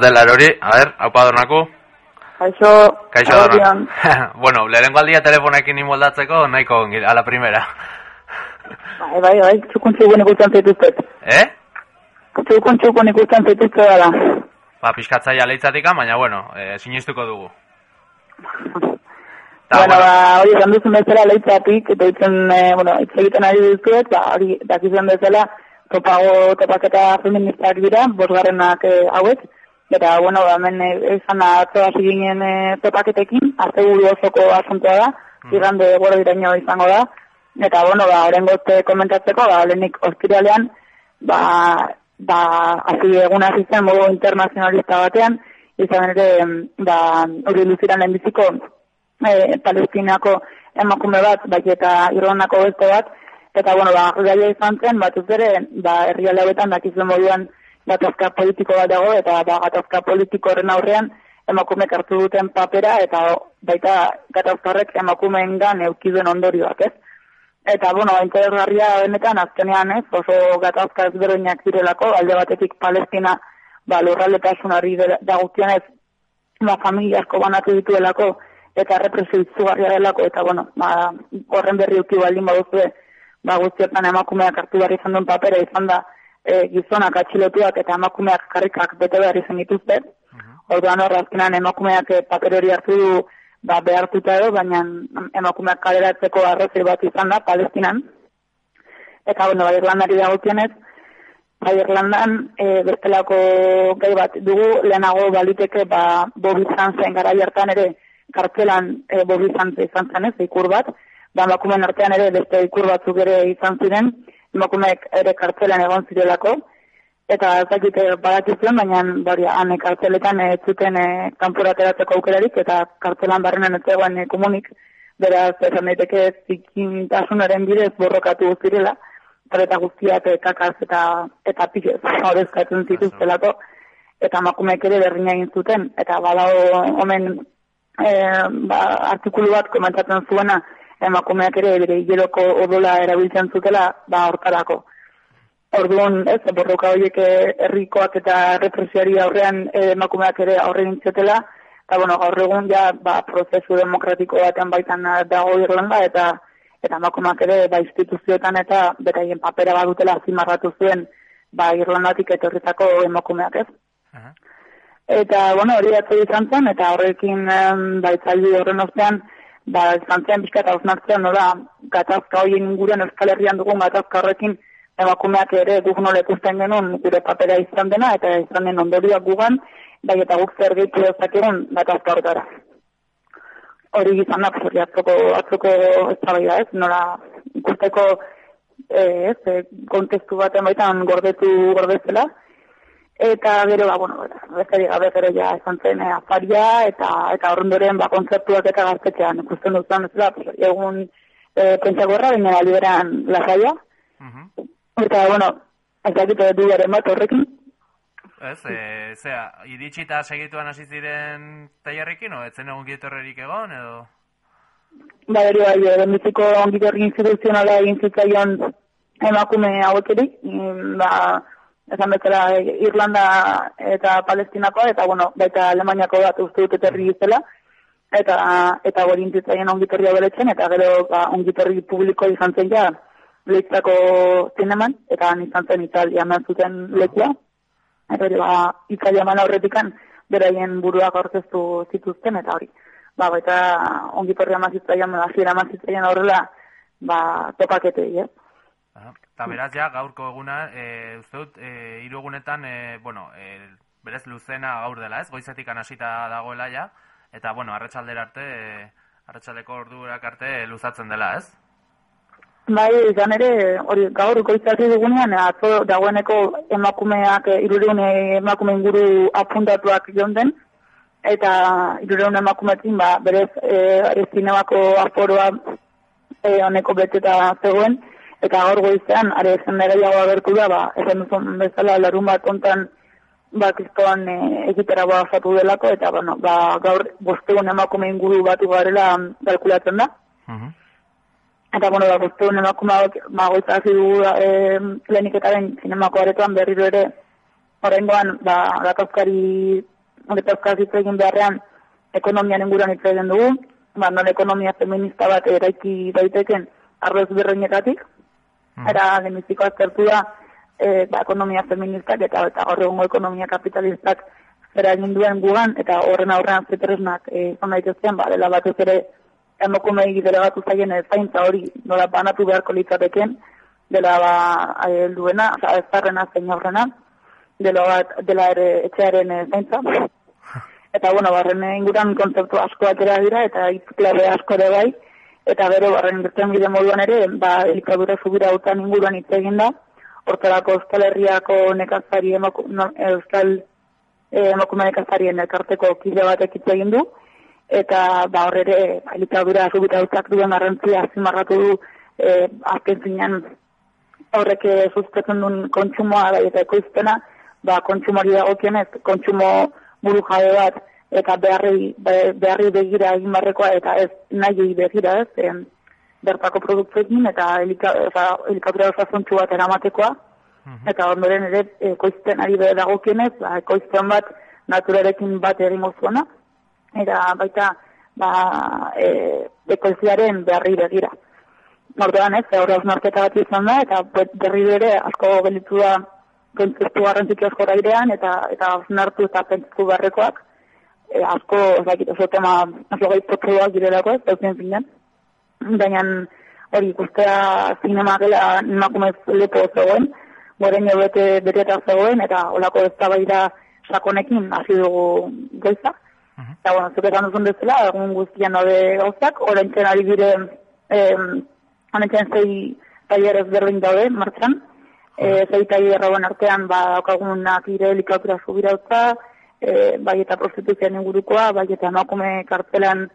Dela erori. A ver, haupa dornaku.
Kaixo,
Kaixo dornaku. bueno, lehenengo aldia telefonekin imoldatzeko nahiko ongi, a la primera.
Bai, bai, bai, txukun txukun ikusten zaituztet.
Eh?
Txukun txukun ikusten zaituzte dara.
Ba, pixkatzaia leitzatika, baina bueno, eh, sinistuko dugu.
bueno, ba, hori esan duzun bezala leitzatik, eta itzen, eh, bueno, hitz egiten ari duzuet, ba, hori, dakizuen bezala, topago topaketa feministak dira, bosgarrenak eh, hauek, eta, bueno, ba, hemen eh, esan atzo hasi ginen eh, topaketekin, azte osoko asuntoa da, igande gero diraino izango da, eta, bueno, ba, orengoz eh, komentatzeko, ba, lehenik ostiralean, ba, ba, hasi egun hasi zen modu internazionalista batean, izan ere, ba, hori luziran lehenbiziko e, palestinako emakume bat, bai eta irlandako beste bat, eta bueno, ba, gaia izan zen, batuz ere, ba, herrialde hauetan dakizuen moduan gatazka politiko bat dago, eta ba, gatazka politiko horren aurrean emakumeek hartu duten papera, eta baita gatazka horrek emakumeen gan eukiduen ondorioak, ez? Eta, bueno, interesgarria benetan, azkenean, ez, oso gatazka ezberdinak direlako, alde batetik Palestina, ba, lurraldetasunari dagokionez, ba, familia asko banatu dituelako, eta represio delako, eta, bueno, ba, horren berri uki baldin baduzue, ba, guztietan emakumeak hartu behar izan duen papera izan da, e, gizonak atxilotuak eta emakumeak karrikak bete behar izan dituzte. Orduan hor, azkenan emakumeak eh, paper hori hartu du ba, behartuta edo, baina emakumeak kaleratzeko arrazoi bat izan da, Palestinan. Eta, bueno, ba, Irlandari dagokionez, ba, Irlandan e, bestelako gai bat dugu, lehenago baliteke, ba, Bobi zen gara hartan ere, kartzelan e, Bobi Sanz izan zen ez, ikur bat, ba, emakumeen artean ere beste ikur batzuk ere izan ziren, emakumeek ere kartzelan egon zirelako, eta ez dakit eh, badakizuen, baina bari, han eh, kartzeletan ez zuten e, kanpora ateratzeko aukerarik, eta kartzelan barrenan ez zegoen e, komunik, beraz, esan daiteke zikintasunaren bidez borrokatu zirela, eta guztiak e, kakaz eta, eta pikez, horrezkatzen zituztelako, eta emakumeek ere berdina egin zuten, eta badago omen e, ba, artikulu bat komentatzen zuena, emakumeak ere bere hileroko odola erabiltzen zutela, ba, hortarako. Orduan, ez, borroka horiek eh, herrikoak eta represioari aurrean eh, emakumeak ere aurre gintzetela, eta bueno, gaur egun ja, ba, prozesu demokratiko batean baitan eh, dago Irlanda, eta eta emakumeak ere, ba, instituzioetan eta beraien papera badutela zimarratu zuen, ba, Irlandatik etorritako emakumeak ez. Eta, bueno, hori atzo izan zen, eta horrekin ba, horren ostean, ba, izan zen bizkat hausnartzen, nola, gatazka horien inguruan Euskal Herrian dugun gatazka horrekin, emakumeak ere guk nola ikusten genuen gure papera izan dena, eta izan den ondorioak gugan, bai eta guk zer gehitu dezakegun gatazka horretara. Hori izan da, hori atzoko, atzoko eztabaida ez, nola ikusteko eh, ez, eh, kontestu baten baitan gordetu gordezela, eta gero, ba, bueno, beste gabe gero ja esan zen eh, afaria, eta eta horrendoren ba, kontzertuak eta gaztetxean ikusten duzan ez da, pues, egun eh, pentsagorra, baina liberan lasaia, Eta, bueno, ez dakit du garen bat horrekin,
Ez, e, zea, iritsita segituan hasi ziren tailerrekin, o, etzen egon gietorrerik egon, edo...
Ba, beri bai, eh, lehenbiziko ongitorri instituzionala egin zitzaion emakume hauekerik, mm, ba, esan bezala eh, Irlanda eta Palestinakoa, eta bueno, baita Alemaniako bat uste dut eterri izela, eta eta hori intzitzaion ongitorri hau beretzen, eta gero ba, ongitorri publiko izan zen ja, leitzako zineman, eta izan zen Italia eman zuten lekua, eta hori ba, Italia eman aurretikan, beraien buruak aurkeztu zituzten, eta hori. Ba, baita ongitorri eman zitzaion, hasiera eman zitzaion aurrela, ba, topaketei, eh?
Eta beraz, ja, gaurko eguna, e, uste dut, e, hiru egunetan, e, bueno, e, berez luzena gaur dela, ez? Goizetik hasita dagoela, ja, eta, bueno, arratsaldera arte, e, arratsaldeko ordurak arte luzatzen dela, ez?
Bai, izan ere, hori gaur goizati dugunean, atzo dagoeneko emakumeak, eh, irureun emakume inguru apuntatuak jonden, eta irureun emakumeekin, ba, berez, e, zinemako aforoa e, honeko beteta zegoen, eta gaur goizean, are zen gehiago agertu da, ba, esan duzun bezala, larun bat ontan, ba, kristoan e, egitera ba, delako, eta, bueno, ba, gaur bostegun emakume inguru batu garela kalkulatzen da. Eta, bueno, da, guztun emakume ba, goitza hasi dugu e, leheniketaren zinemako aretoan berriro ere, horrengoan, ba, gatazkari, gatazkari egin beharrean, ekonomian inguruan hitz egin dugu, ba, non ekonomia feminista bat eraiki daiteken arroz berreinetatik, eta demiziko aztertu da, e, ba, ekonomia feministak eta eta gaur egungo ekonomia kapitalistak zera egin duen gugan, eta horren aurrean zetresnak e, izan daitezkean, ba, dela batez ere emakumei delegatu zaien zaintza hori nola banatu beharko litzateken, dela ba, helduena, oza, ez zarrena zein aurrena, dela, bat, dela ere etxearen eh, zaintza. Eta, bueno, barren inguran kontzeptu asko atera dira, eta itzklabe asko ere bai, eta gero, barren gertzen bide moduan ere, ba, elikadura zubira utan inguruan hitz egin da, hortarako Euskal Herriako nekazari emaku, no, Euskal eh, emakume nekazarien elkarteko kide batek hitz egin du, eta ba hor ere ba, elikadura zubita utzak duen garrantzia azpimarratu du e, azken zinean horrek sustatzen duen kontsumoa bai eta ekoizpena, ba kontsumori dagokionez, kontsumo buru jabe bat eta beharri, beharri begira egin barrekoa eta ez nahi begira ez, en, bertako produktuekin eta elika, oza, elikadura osazontxu bat eramatekoa, eta ondoren ere ekoizten ari be dagokionez, ba, ekoizten bat naturarekin bat egingo zuena, eta baita ba, e, ekoiziaren beharri begira. Orduan ez, aurre hausnarketa bat izan da, eta berri ere asko gelitu da asko rairean, eta eta hausnartu eta pentsatu beharrekoak, e, asko, ez dakit, oso tema, oso gai potoloak direlako ez, dauzien zinen. Baina hori ikustea zinema gela emakumez lepo zegoen, goren bete beteta zegoen, eta olako ez sakonekin hasi dugu goiza. Eta, bueno, zuk esan duzun bezala, egun guztian daude gauzak, oraintzen ari dire, eh, honetzen zei taller ezberdin daude, martxan, eh, zei taller hauen artean, ba, daukagunak ire elikatura subirautza, eh, bai eta prostituzioan ingurukoa, bai eta emakume kartzelan,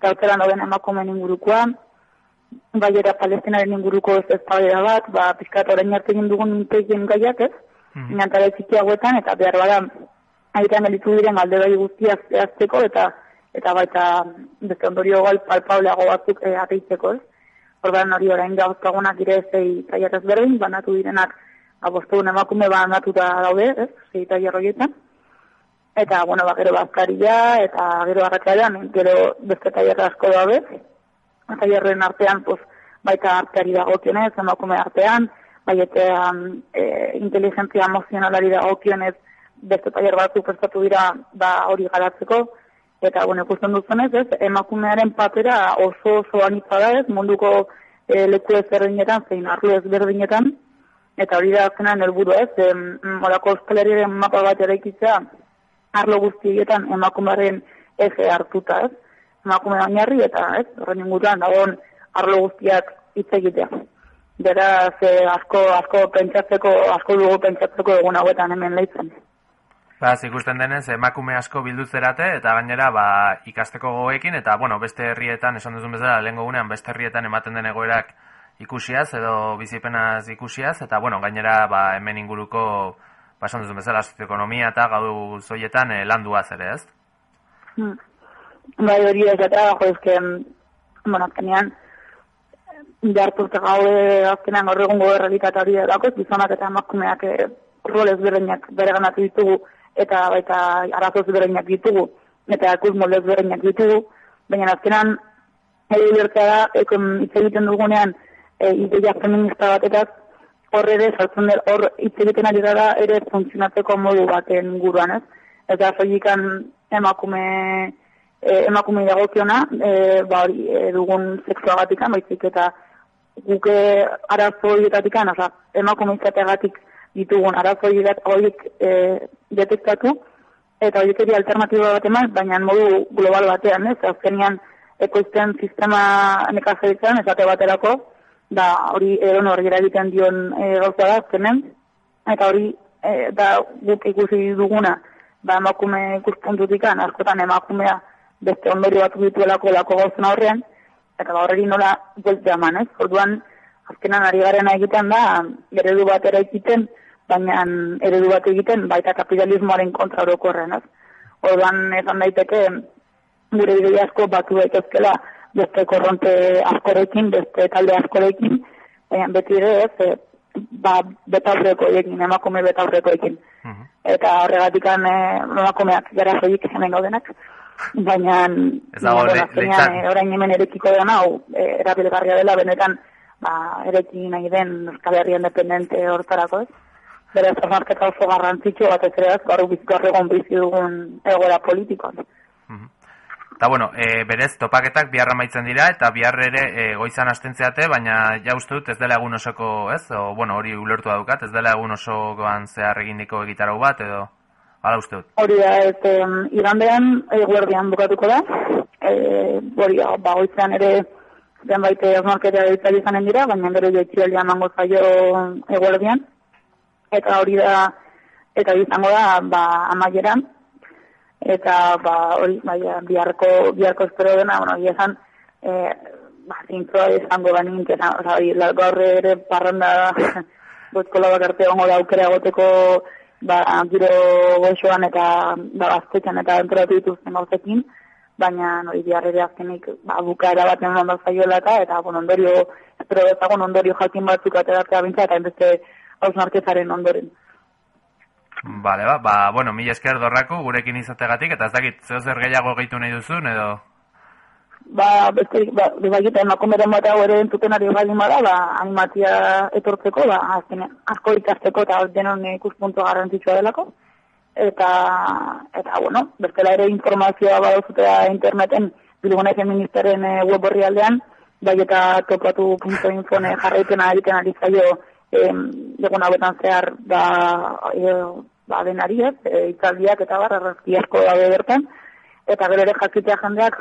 kartzelan dauden emakumeen ingurukoa, bai eta palestinaren inguruko ez eztabaida bat, ba, pizkat orain arte egin dugun integien gaiak, ez? Mm -hmm. txiki hauetan, eta behar bada, airean gelitu diren alde bai guztiak zehazteko, eta eta baita beste ondorio gal palpableago batzuk e, ateitzeko, ez? Ordan hori orain gauzkagunak ire zei taier ezberdin, banatu direnak abostugun emakume banatuta daude, ez? Zei taier horietan. Eta, bueno, ba, gero bazkaria, eta gero arratxalean, gero beste taier asko daude. Taierren artean, pues, baita arteari dagokionez, emakume artean, baita e, inteligentzia emozionalari dagokionez, beste tailer batzuk prestatu dira ba hori garatzeko eta bueno ikusten duzunez ez emakumearen papera oso oso anitza da ez munduko e, leku ezberdinetan zein arlo ezberdinetan eta hori da azkenan helburu ez molako euskaleriaren mapa bat eraikitzea arlo guztietan emakumearen eje hartuta ez? Emakume oinarri eta ez? Horren inguruan dagoen arlo guztiak hitz egitea. Beraz, eh, asko, asko pentsatzeko, asko dugu pentsatzeko egun hauetan hemen lehitzen.
Ba, ikusten denez, emakume asko bildu zerate, eta gainera, ba, ikasteko gogoekin, eta, bueno, beste herrietan, esan duzun bezala, lehen gunean, beste herrietan ematen den egoerak ikusiaz, edo bizipenaz ikusiaz, eta, bueno, gainera, ba, hemen inguruko, basan duzun bezala, sozioekonomia eta gau zoietan e, landuaz ere, ez?
Hmm. Bai, hori ez eta, jo, eske, mm, bueno, azkenean, behartu urte gaude azkenean gaur egungo errealitate hori delako, gizonak eta emakumeak e, rol ezberdinak bereganatu ditugu, eta baita arazo ezberdinak ditugu, eta ikus molde ezberdinak ditugu, baina azkenean, ere ulertzea da, ekon hitz egiten dugunean, e, ideia feminista batetaz, hor ere, sartzen dut, hor hitz egiten ari gara ere funtzionatzeko modu baten guruan, ez? Eta soilikan emakume e, emakume dagokiona, e, ba hori e, dugun sexuagatik baizik eta guke arazo horietatik, oza, emakume izateagatik ditugun arazo horiek e, detektatu, eta horiek eri alternatiba bat eman, baina modu global batean, ez? Azkenean, ekoizten sistema nekazaritzen, esate baterako, da hori eron hori eragiten dion e, gauza da, azkenen, eta hori e, da guk ikusi duguna, ba emakume ikuspuntutik askotan emakumea beste ondorio bat dituelako lako gauzen aurrean, eta ba horreri nola bueltea eman, ez? Orduan, azkenan ari garena egiten da, eredu bat eraikiten, baina eredu bat egiten baita kapitalismoaren kontra orokorren, ez? Orduan, esan daiteke, gure bidei asko batu daitezkela beste korronte askorekin, beste talde askorekin, baina beti ere ez, e, ba, betaurreko ekin, emakume betaurreko ekin. Eta horregatik e, emakumeak gara zoik hemen gaudenak, baina
Ez dago,
bueno,
le-
azkenean,
leitzan-
e, orain hemen erekiko dena, hau, e, erabilgarria dela, benetan, ba, ereki nahi den Euskal Herria independente hortarako, ez? Beraz, hausnarketa oso garrantzitsu bat ez ere ez, gaur biz- gaur egon bizi dugun egoera politikoan.
Eta bueno, e, berez topaketak bihar amaitzen dira eta bihar ere e, goizan hasten zeate, baina ja uste dut ez dela egun osoko, ez? O, bueno, hori ulertu daukat, ez dela egun osokoan zehar egindiko egitarau bat edo hala uste dut.
Hori da, ez, em, igandean, eguerdian bukatuko da. E, hori, ba, goizean ere, zenbait osmarketa ditzak izanen dira, baina gero joitzialdia emango zaio eguerdian. Eta hori da, eta izango da, ba, amaieran. Eta, ba, hori, baina, biharko, biharko espero dena, bueno, egia esan, e, ba, zintzoa izango banin, oza, hori, la- gaur ere parranda, bozkola bat arte ongo da aukera goteko, ba, giro goxoan eta ba, gaztetxan eta enteratu dituzten gauzekin, baina hori bihar ere azkenik ba, bukaera bat eman da zaiola eta, eta bon, ondorio, espero dezagun ondorio jakin batzuk ateratzea bintza eta beste hausnarkezaren ondoren.
Bale, ba, ba, bueno, mila esker dorrako gurekin izategatik, eta ez dakit, zeo zer gehiago gehitu nahi duzun, edo...
Ba, beste, ba, bezakita emakumeren bat hau ere entzuten ari baldin bada, ba, animatia etortzeko, ba, azken, asko ikasteko eta denon ikuspuntu garrantzitsua delako. Eta, eta, bueno, bestela ere informazioa badozutea interneten, bilgune feministaren e, web horri aldean, bai eta topatu.info ne jarraipena egiten ari zaio em, egun hauetan zehar ba, e, ba denari ez, e, itzaldiak eta barra arrazki asko daude bertan, eta gero ere jakitea jendeak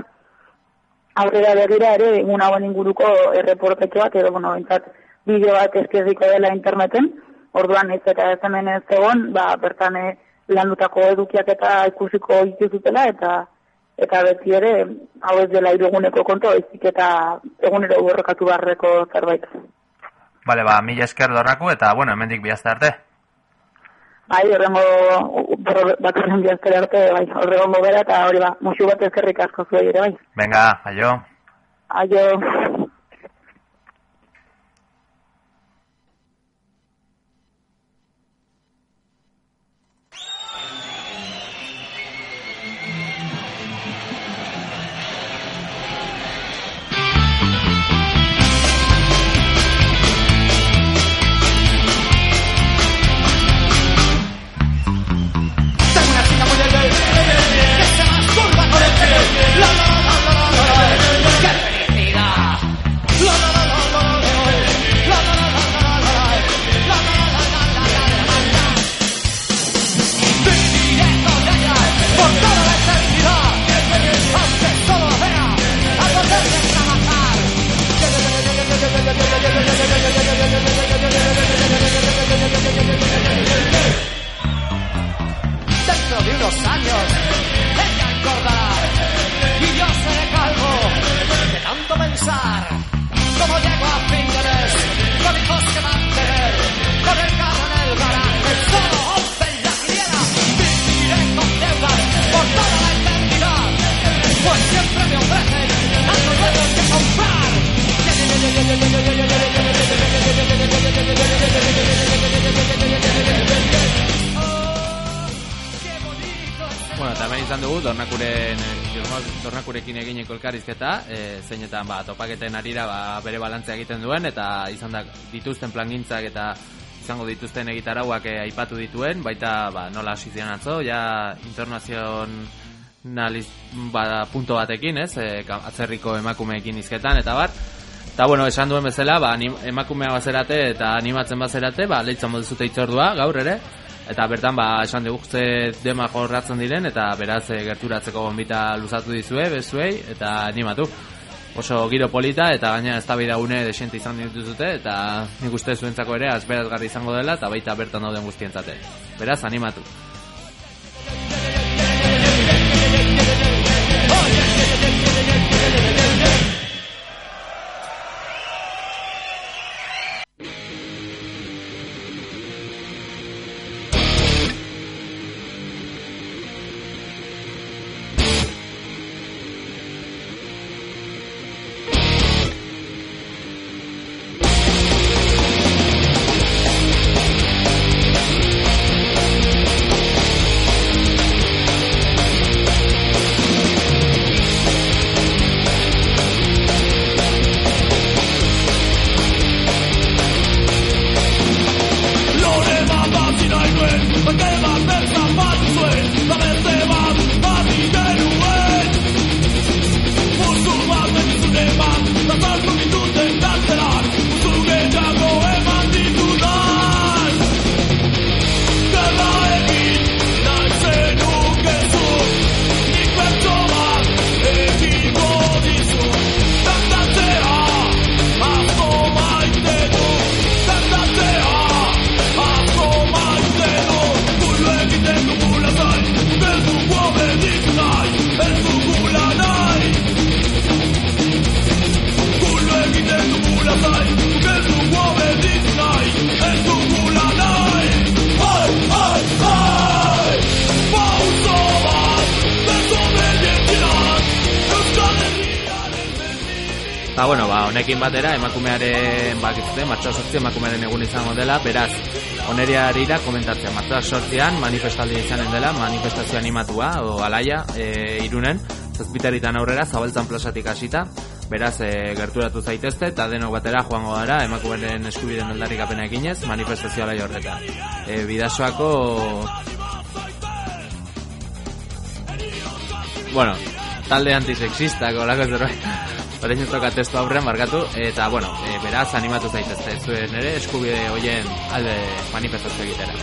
aurrera begira ere egun hauen inguruko erreportetxo bat, edo, bueno, entzat, bideo bat eskerriko dela interneten, orduan ez eta ez hemen ez egon, ba, bertan eh, landutako edukiak eta ikusiko dituzutela, eta eta beti ere, hau ez dela iruguneko konto, ezik eta egunero borrokatu barreko zerbait.
Bale, ba, mila esker dorrako, eta, bueno, hemendik bihazte arte.
Bai, horrengo bakarren bihaztere arte, bai, horrengo bera, eta hori ba, musu bat ezkerrik asko zuei ere, bai.
Venga, aio.
Aio.
los años ella engordará y yo seré calvo de tanto pensar cómo llego a fin de mes con hijos que con el carro en el garaje solo once en la viviré con por toda la eternidad pues siempre me ofrecen algo que comprar.
Dugu, dornakuren, eh, dornakurekin egineko elkarrizketa, e, zeinetan ba, topaketen arira ba, bere balantzea egiten duen, eta izan da dituzten plangintzak eta izango dituzten egitarauak eh, aipatu dituen, baita ba, nola hasi ziren atzo, ja internazion naliz, ba, punto batekin, ez, e, atzerriko emakumeekin izketan, eta bar, Eta, bueno, esan duen bezala, ba, anim, emakumea bazerate eta animatzen bazerate, ba, leitzan moduzute itzordua, gaur ere, eta bertan, ba, esan dugu ze dema jorratzen diren, eta beraz, e, gerturatzeko gonbita luzatu dizue, bezuei, eta animatu. Oso giro polita, eta gaina ez da une desente izan dituzute, eta nik uste zuentzako ere, azberazgarri izango dela, eta baita bertan dauden guztientzate. Beraz, animatu. Honekin batera, emakumearen, bakizte, martxoa sortzi emakumearen egun izango dela, beraz, oneria harira komentatzea, martxoa sortzian, manifestaldi izanen dela, manifestazio animatua, o alaia, e, irunen, zazpiteritan aurrera, zabaltzan plazatik hasita, beraz, e, gerturatu zaitezte, eta denok batera joango gara, emakumeen eskubiden aldarrikapena eginez, manifestazio alaia horreta. E, bidasoako bueno, talde antisexista, kolako zerbait. Orain ez toka testu aurrean markatu, eta, bueno, e, beraz animatu zaitezte zuen ere eskubide hoien alde manifestazio egitera.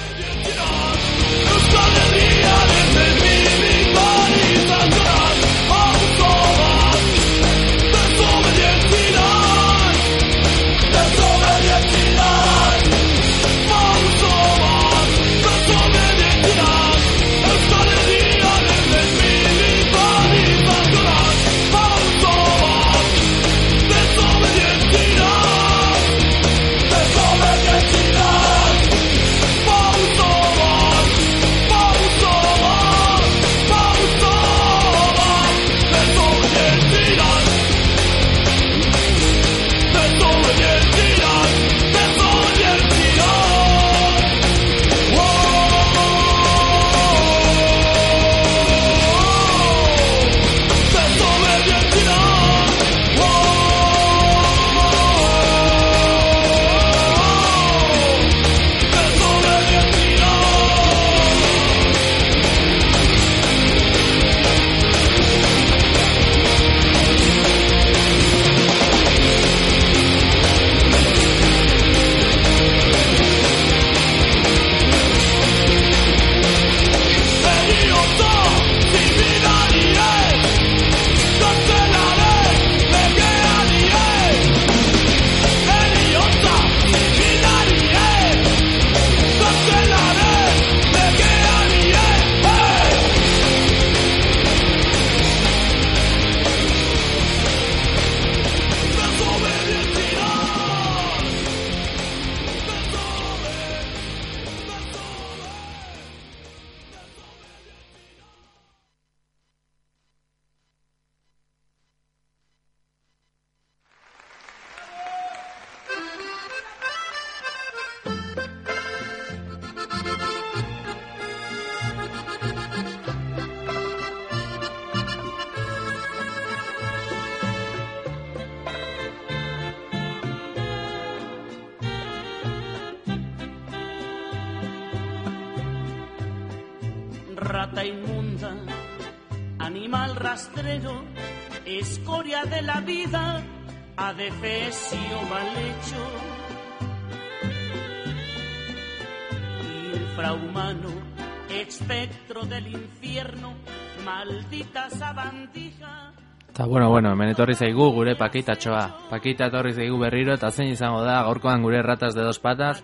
Hemen etorri zaigu gure pakitatxoa. Pakita etorri zaigu berriro eta zein izango da gaurkoan gure ratas de dos patas.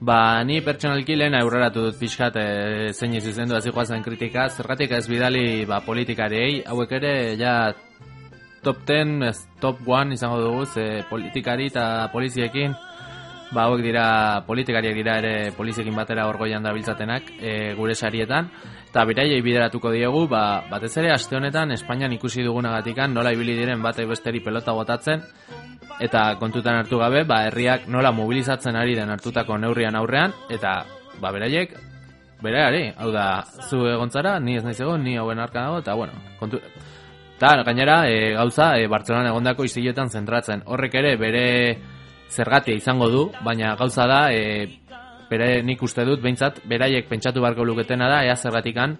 Ba, ni pertsonalki lehen aurreratu dut pixkat e, zein izuzendu zen kritika. Zergatik ez bidali ba, politikariei, hauek ere ja top 10, ez top 1 izango dugu, ze politikari eta poliziekin ba, hauek dira politikariak dira ere poliziekin batera orgoian da biltzatenak e, gure sarietan. Eta beraiei bideratuko diegu ba, batez ere aste honetan Espainian ikusi dugunagatikan nola ibili diren bate besteri pelota botatzen. Eta kontutan hartu gabe ba, herriak nola mobilizatzen ari den hartutako neurrian aurrean. Eta ba, beraiek beraiari, hau da zu egontzara, ni ez naiz egon, ni hauen arka dago eta bueno, kontu eta gainera e, gauza e, Bartzelonan egondako iziletan zentratzen. Horrek ere bere zergatia izango du, baina gauza da, e, bere nik uste dut, behintzat, beraiek pentsatu barko luketena da, ea zergatikan,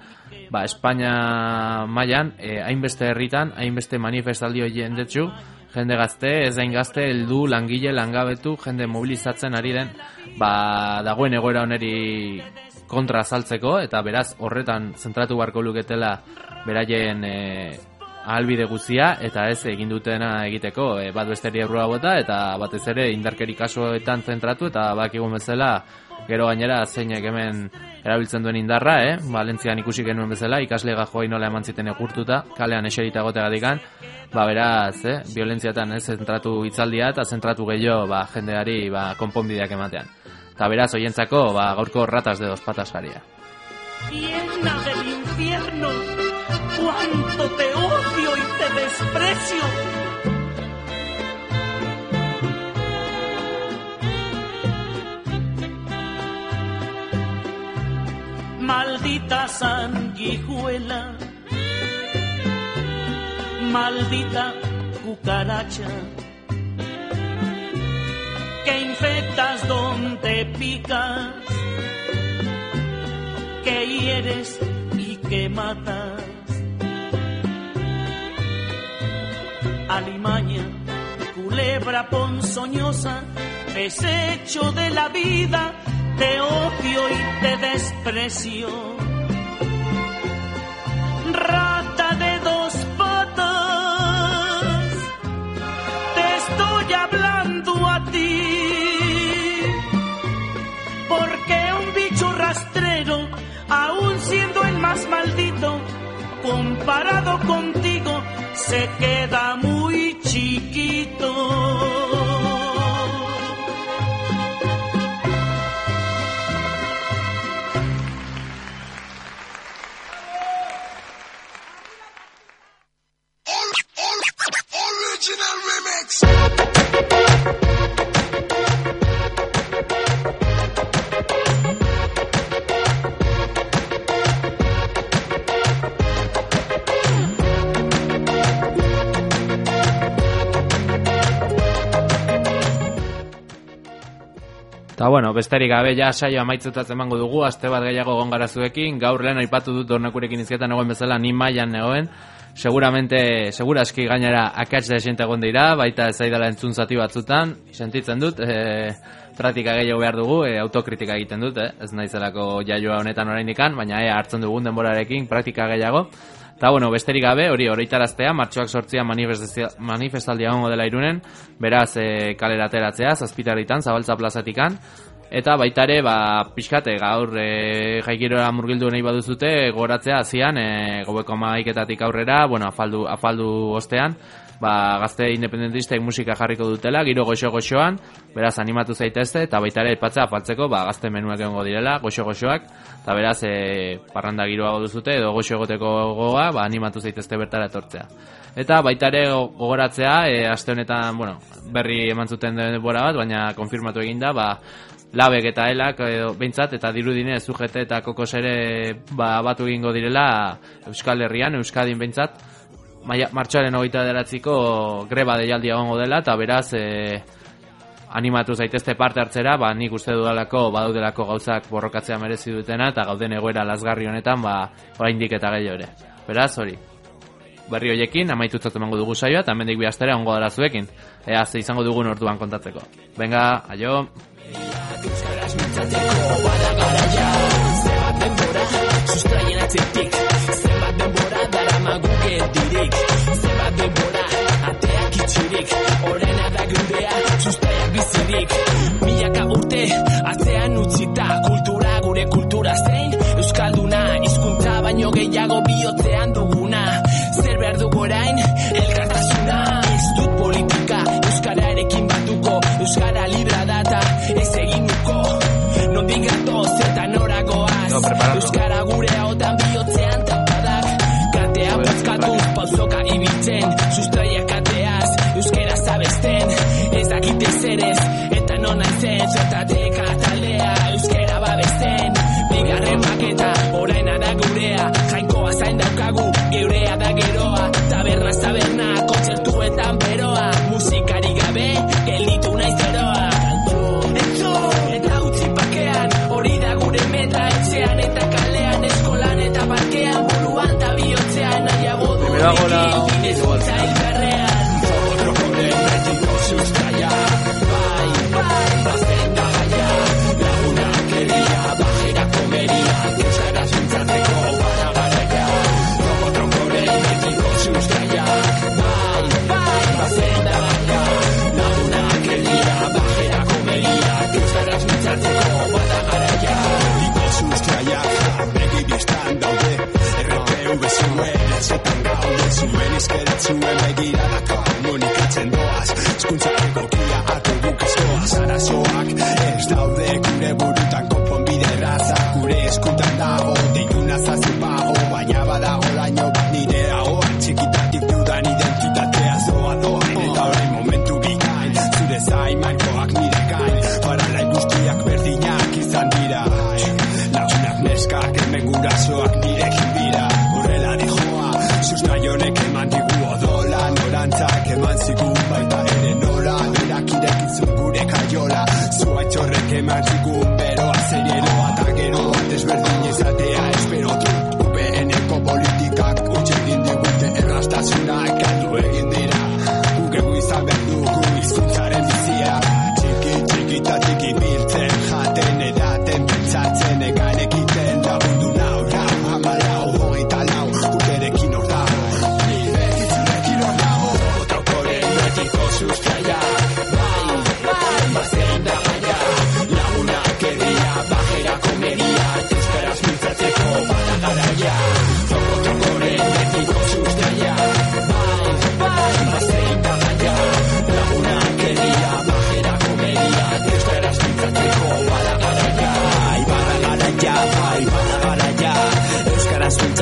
ba, Espainia mailan e, hainbeste herritan, hainbeste manifestaldi hori jendetsu, jende gazte, ez dain gazte, heldu, langile, langabetu, jende mobilizatzen ari den, ba, dagoen egoera oneri kontra azaltzeko, eta beraz, horretan zentratu barko luketela beraien e, ahalbide guzia eta ez egin dutena egiteko e, bat besteri errua bota eta batez ere indarkeri kasuetan zentratu eta bakigun bezala gero gainera zeinek hemen erabiltzen duen indarra, eh? Valentzian ikusi genuen bezala, ikasle gajoai nola eman ziten egurtuta, kalean eserita gotegatikan, ba beraz, eh? violentziatan eh? zentratu hitzaldia eta zentratu gehiago ba, jendeari ba, konponbideak ematean. Eta beraz, oientzako, ba, gaurko ratas de dos patas.
Llena del infierno, cuánto te odio y te desprecio. Maldita sanguijuela, maldita cucaracha, que infectas donde picas, que hieres y que matas. Alimaña, culebra ponzoñosa, desecho de la vida, te odio y te desprecio. Rata de dos patas, te estoy hablando a ti. Porque un bicho rastrero, aun siendo el más maldito, comparado contigo, se queda muy chiquito.
Remix.
Eta bueno, besterik gabe ja saio amaitzutat emango dugu, aste bat gehiago egon gara gaur lehen aipatu dut dornekurekin izketan egoen bezala ni mailan negoen, seguramente, seguraski gainera akatz da esente egon dira, baita ez zaidala entzun zati batzutan, sentitzen dut, e, praktika gehiago behar dugu, e, autokritika egiten dut, eh? ez naizelako jaioa honetan oraindikan, baina ea hartzen dugun denborarekin praktika gehiago, Eta bueno, besterik gabe, hori horreitaraztea, martxoak sortzia manifestaldia gongo dela irunen, beraz e, kalera ateratzea, zazpitaritan, zabaltza plazatikan, eta baita ere, ba, pixkate, gaur e, jaikirora murgildu nahi baduzute, goratzea azian, e, gobeko maiketatik aurrera, bueno, afaldu, afaldu ostean, ba, gazte independentistek musika jarriko dutela, giro goxo-goxoan, beraz animatu zaitezte, eta baita ere epatzea afaltzeko, ba, gazte menuak egongo direla, goxo-goxoak, eta beraz, e, parranda giroa duzute, edo goxo egoteko gogoa, ba, animatu zaitezte bertara etortzea. Eta baita ere gogoratzea, e, aste honetan, bueno, berri eman zuten denbora bat, baina konfirmatu eginda, ba, labek eta elak edo behintzat eta dirudine zujete eta kokos ere ba, batu egingo direla Euskal Herrian, Euskadin behintzat maia, martxoaren hogeita deratziko greba deialdia gongo dela eta beraz e, animatu zaitezte parte hartzera, ba, nik uste dudalako badaudelako gauzak borrokatzea merezi dutena, eta gauden egoera lasgarri honetan, ba, oraindik eta gehiago ere. Beraz, hori, berri hoiekin, amaitutzat emango dugu saioa, eta mendik bihaztera ongo dara zuekin. Ea, ze izango dugun orduan kontatzeko. Venga, aio!
Sustraien atzetik bizirik Milaka urte atzean utzita Kultura gure kultura zein. Euskalduna hizkuntza baino gehiago bihotzean Ez dakite zerez Eta non naizen zertatek atalea Euskara babesten. Bigarren maketa oraina da gurea. Jainkoa zain daukagu Geurea da geroa. Taberna zaberna Kontzertuetan beroa. Musikari gabe Gelditu naiz eroa Entzun Eta utzi pakean Hori da gure meta Etxean eta kalean Eskolan eta parkean Buruan eta bihotzean. Nahiago du
Zuen izkerat zuen begirada komunikatzen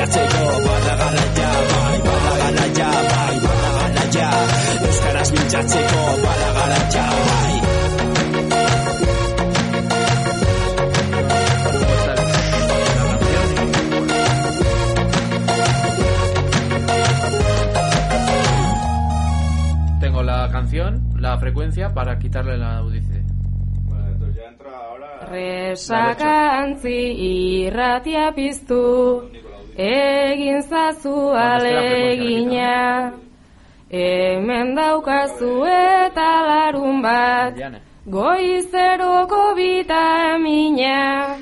Euskaraz mintzatzeko bada garaia Bai, bada garaia, bai, bada garaia Euskaraz mintzatzeko bada garaia Bai,
Tengo la canción, la frecuencia, para quitarle la audice.
Resakantzi irratia piztu, egin zazu alegina. Hemen daukazu eta larun bat, goizeroko bitamina.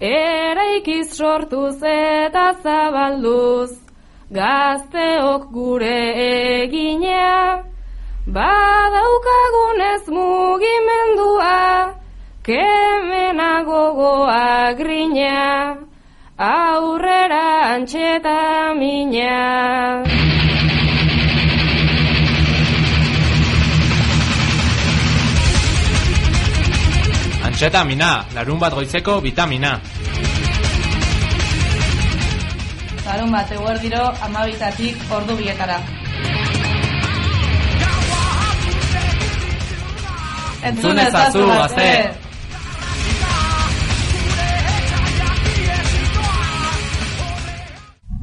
Eraikiz sortuz eta zabalduz, gazteok gure egina. Badaukagunez mugimendua, kemena gogoa grina, aurrera antxeta mina.
Antxetamina, larun bat goizeko vitamina.
Larun bat eguerdiro amabitatik ordu bietara.
Entzun ezazu, gazte!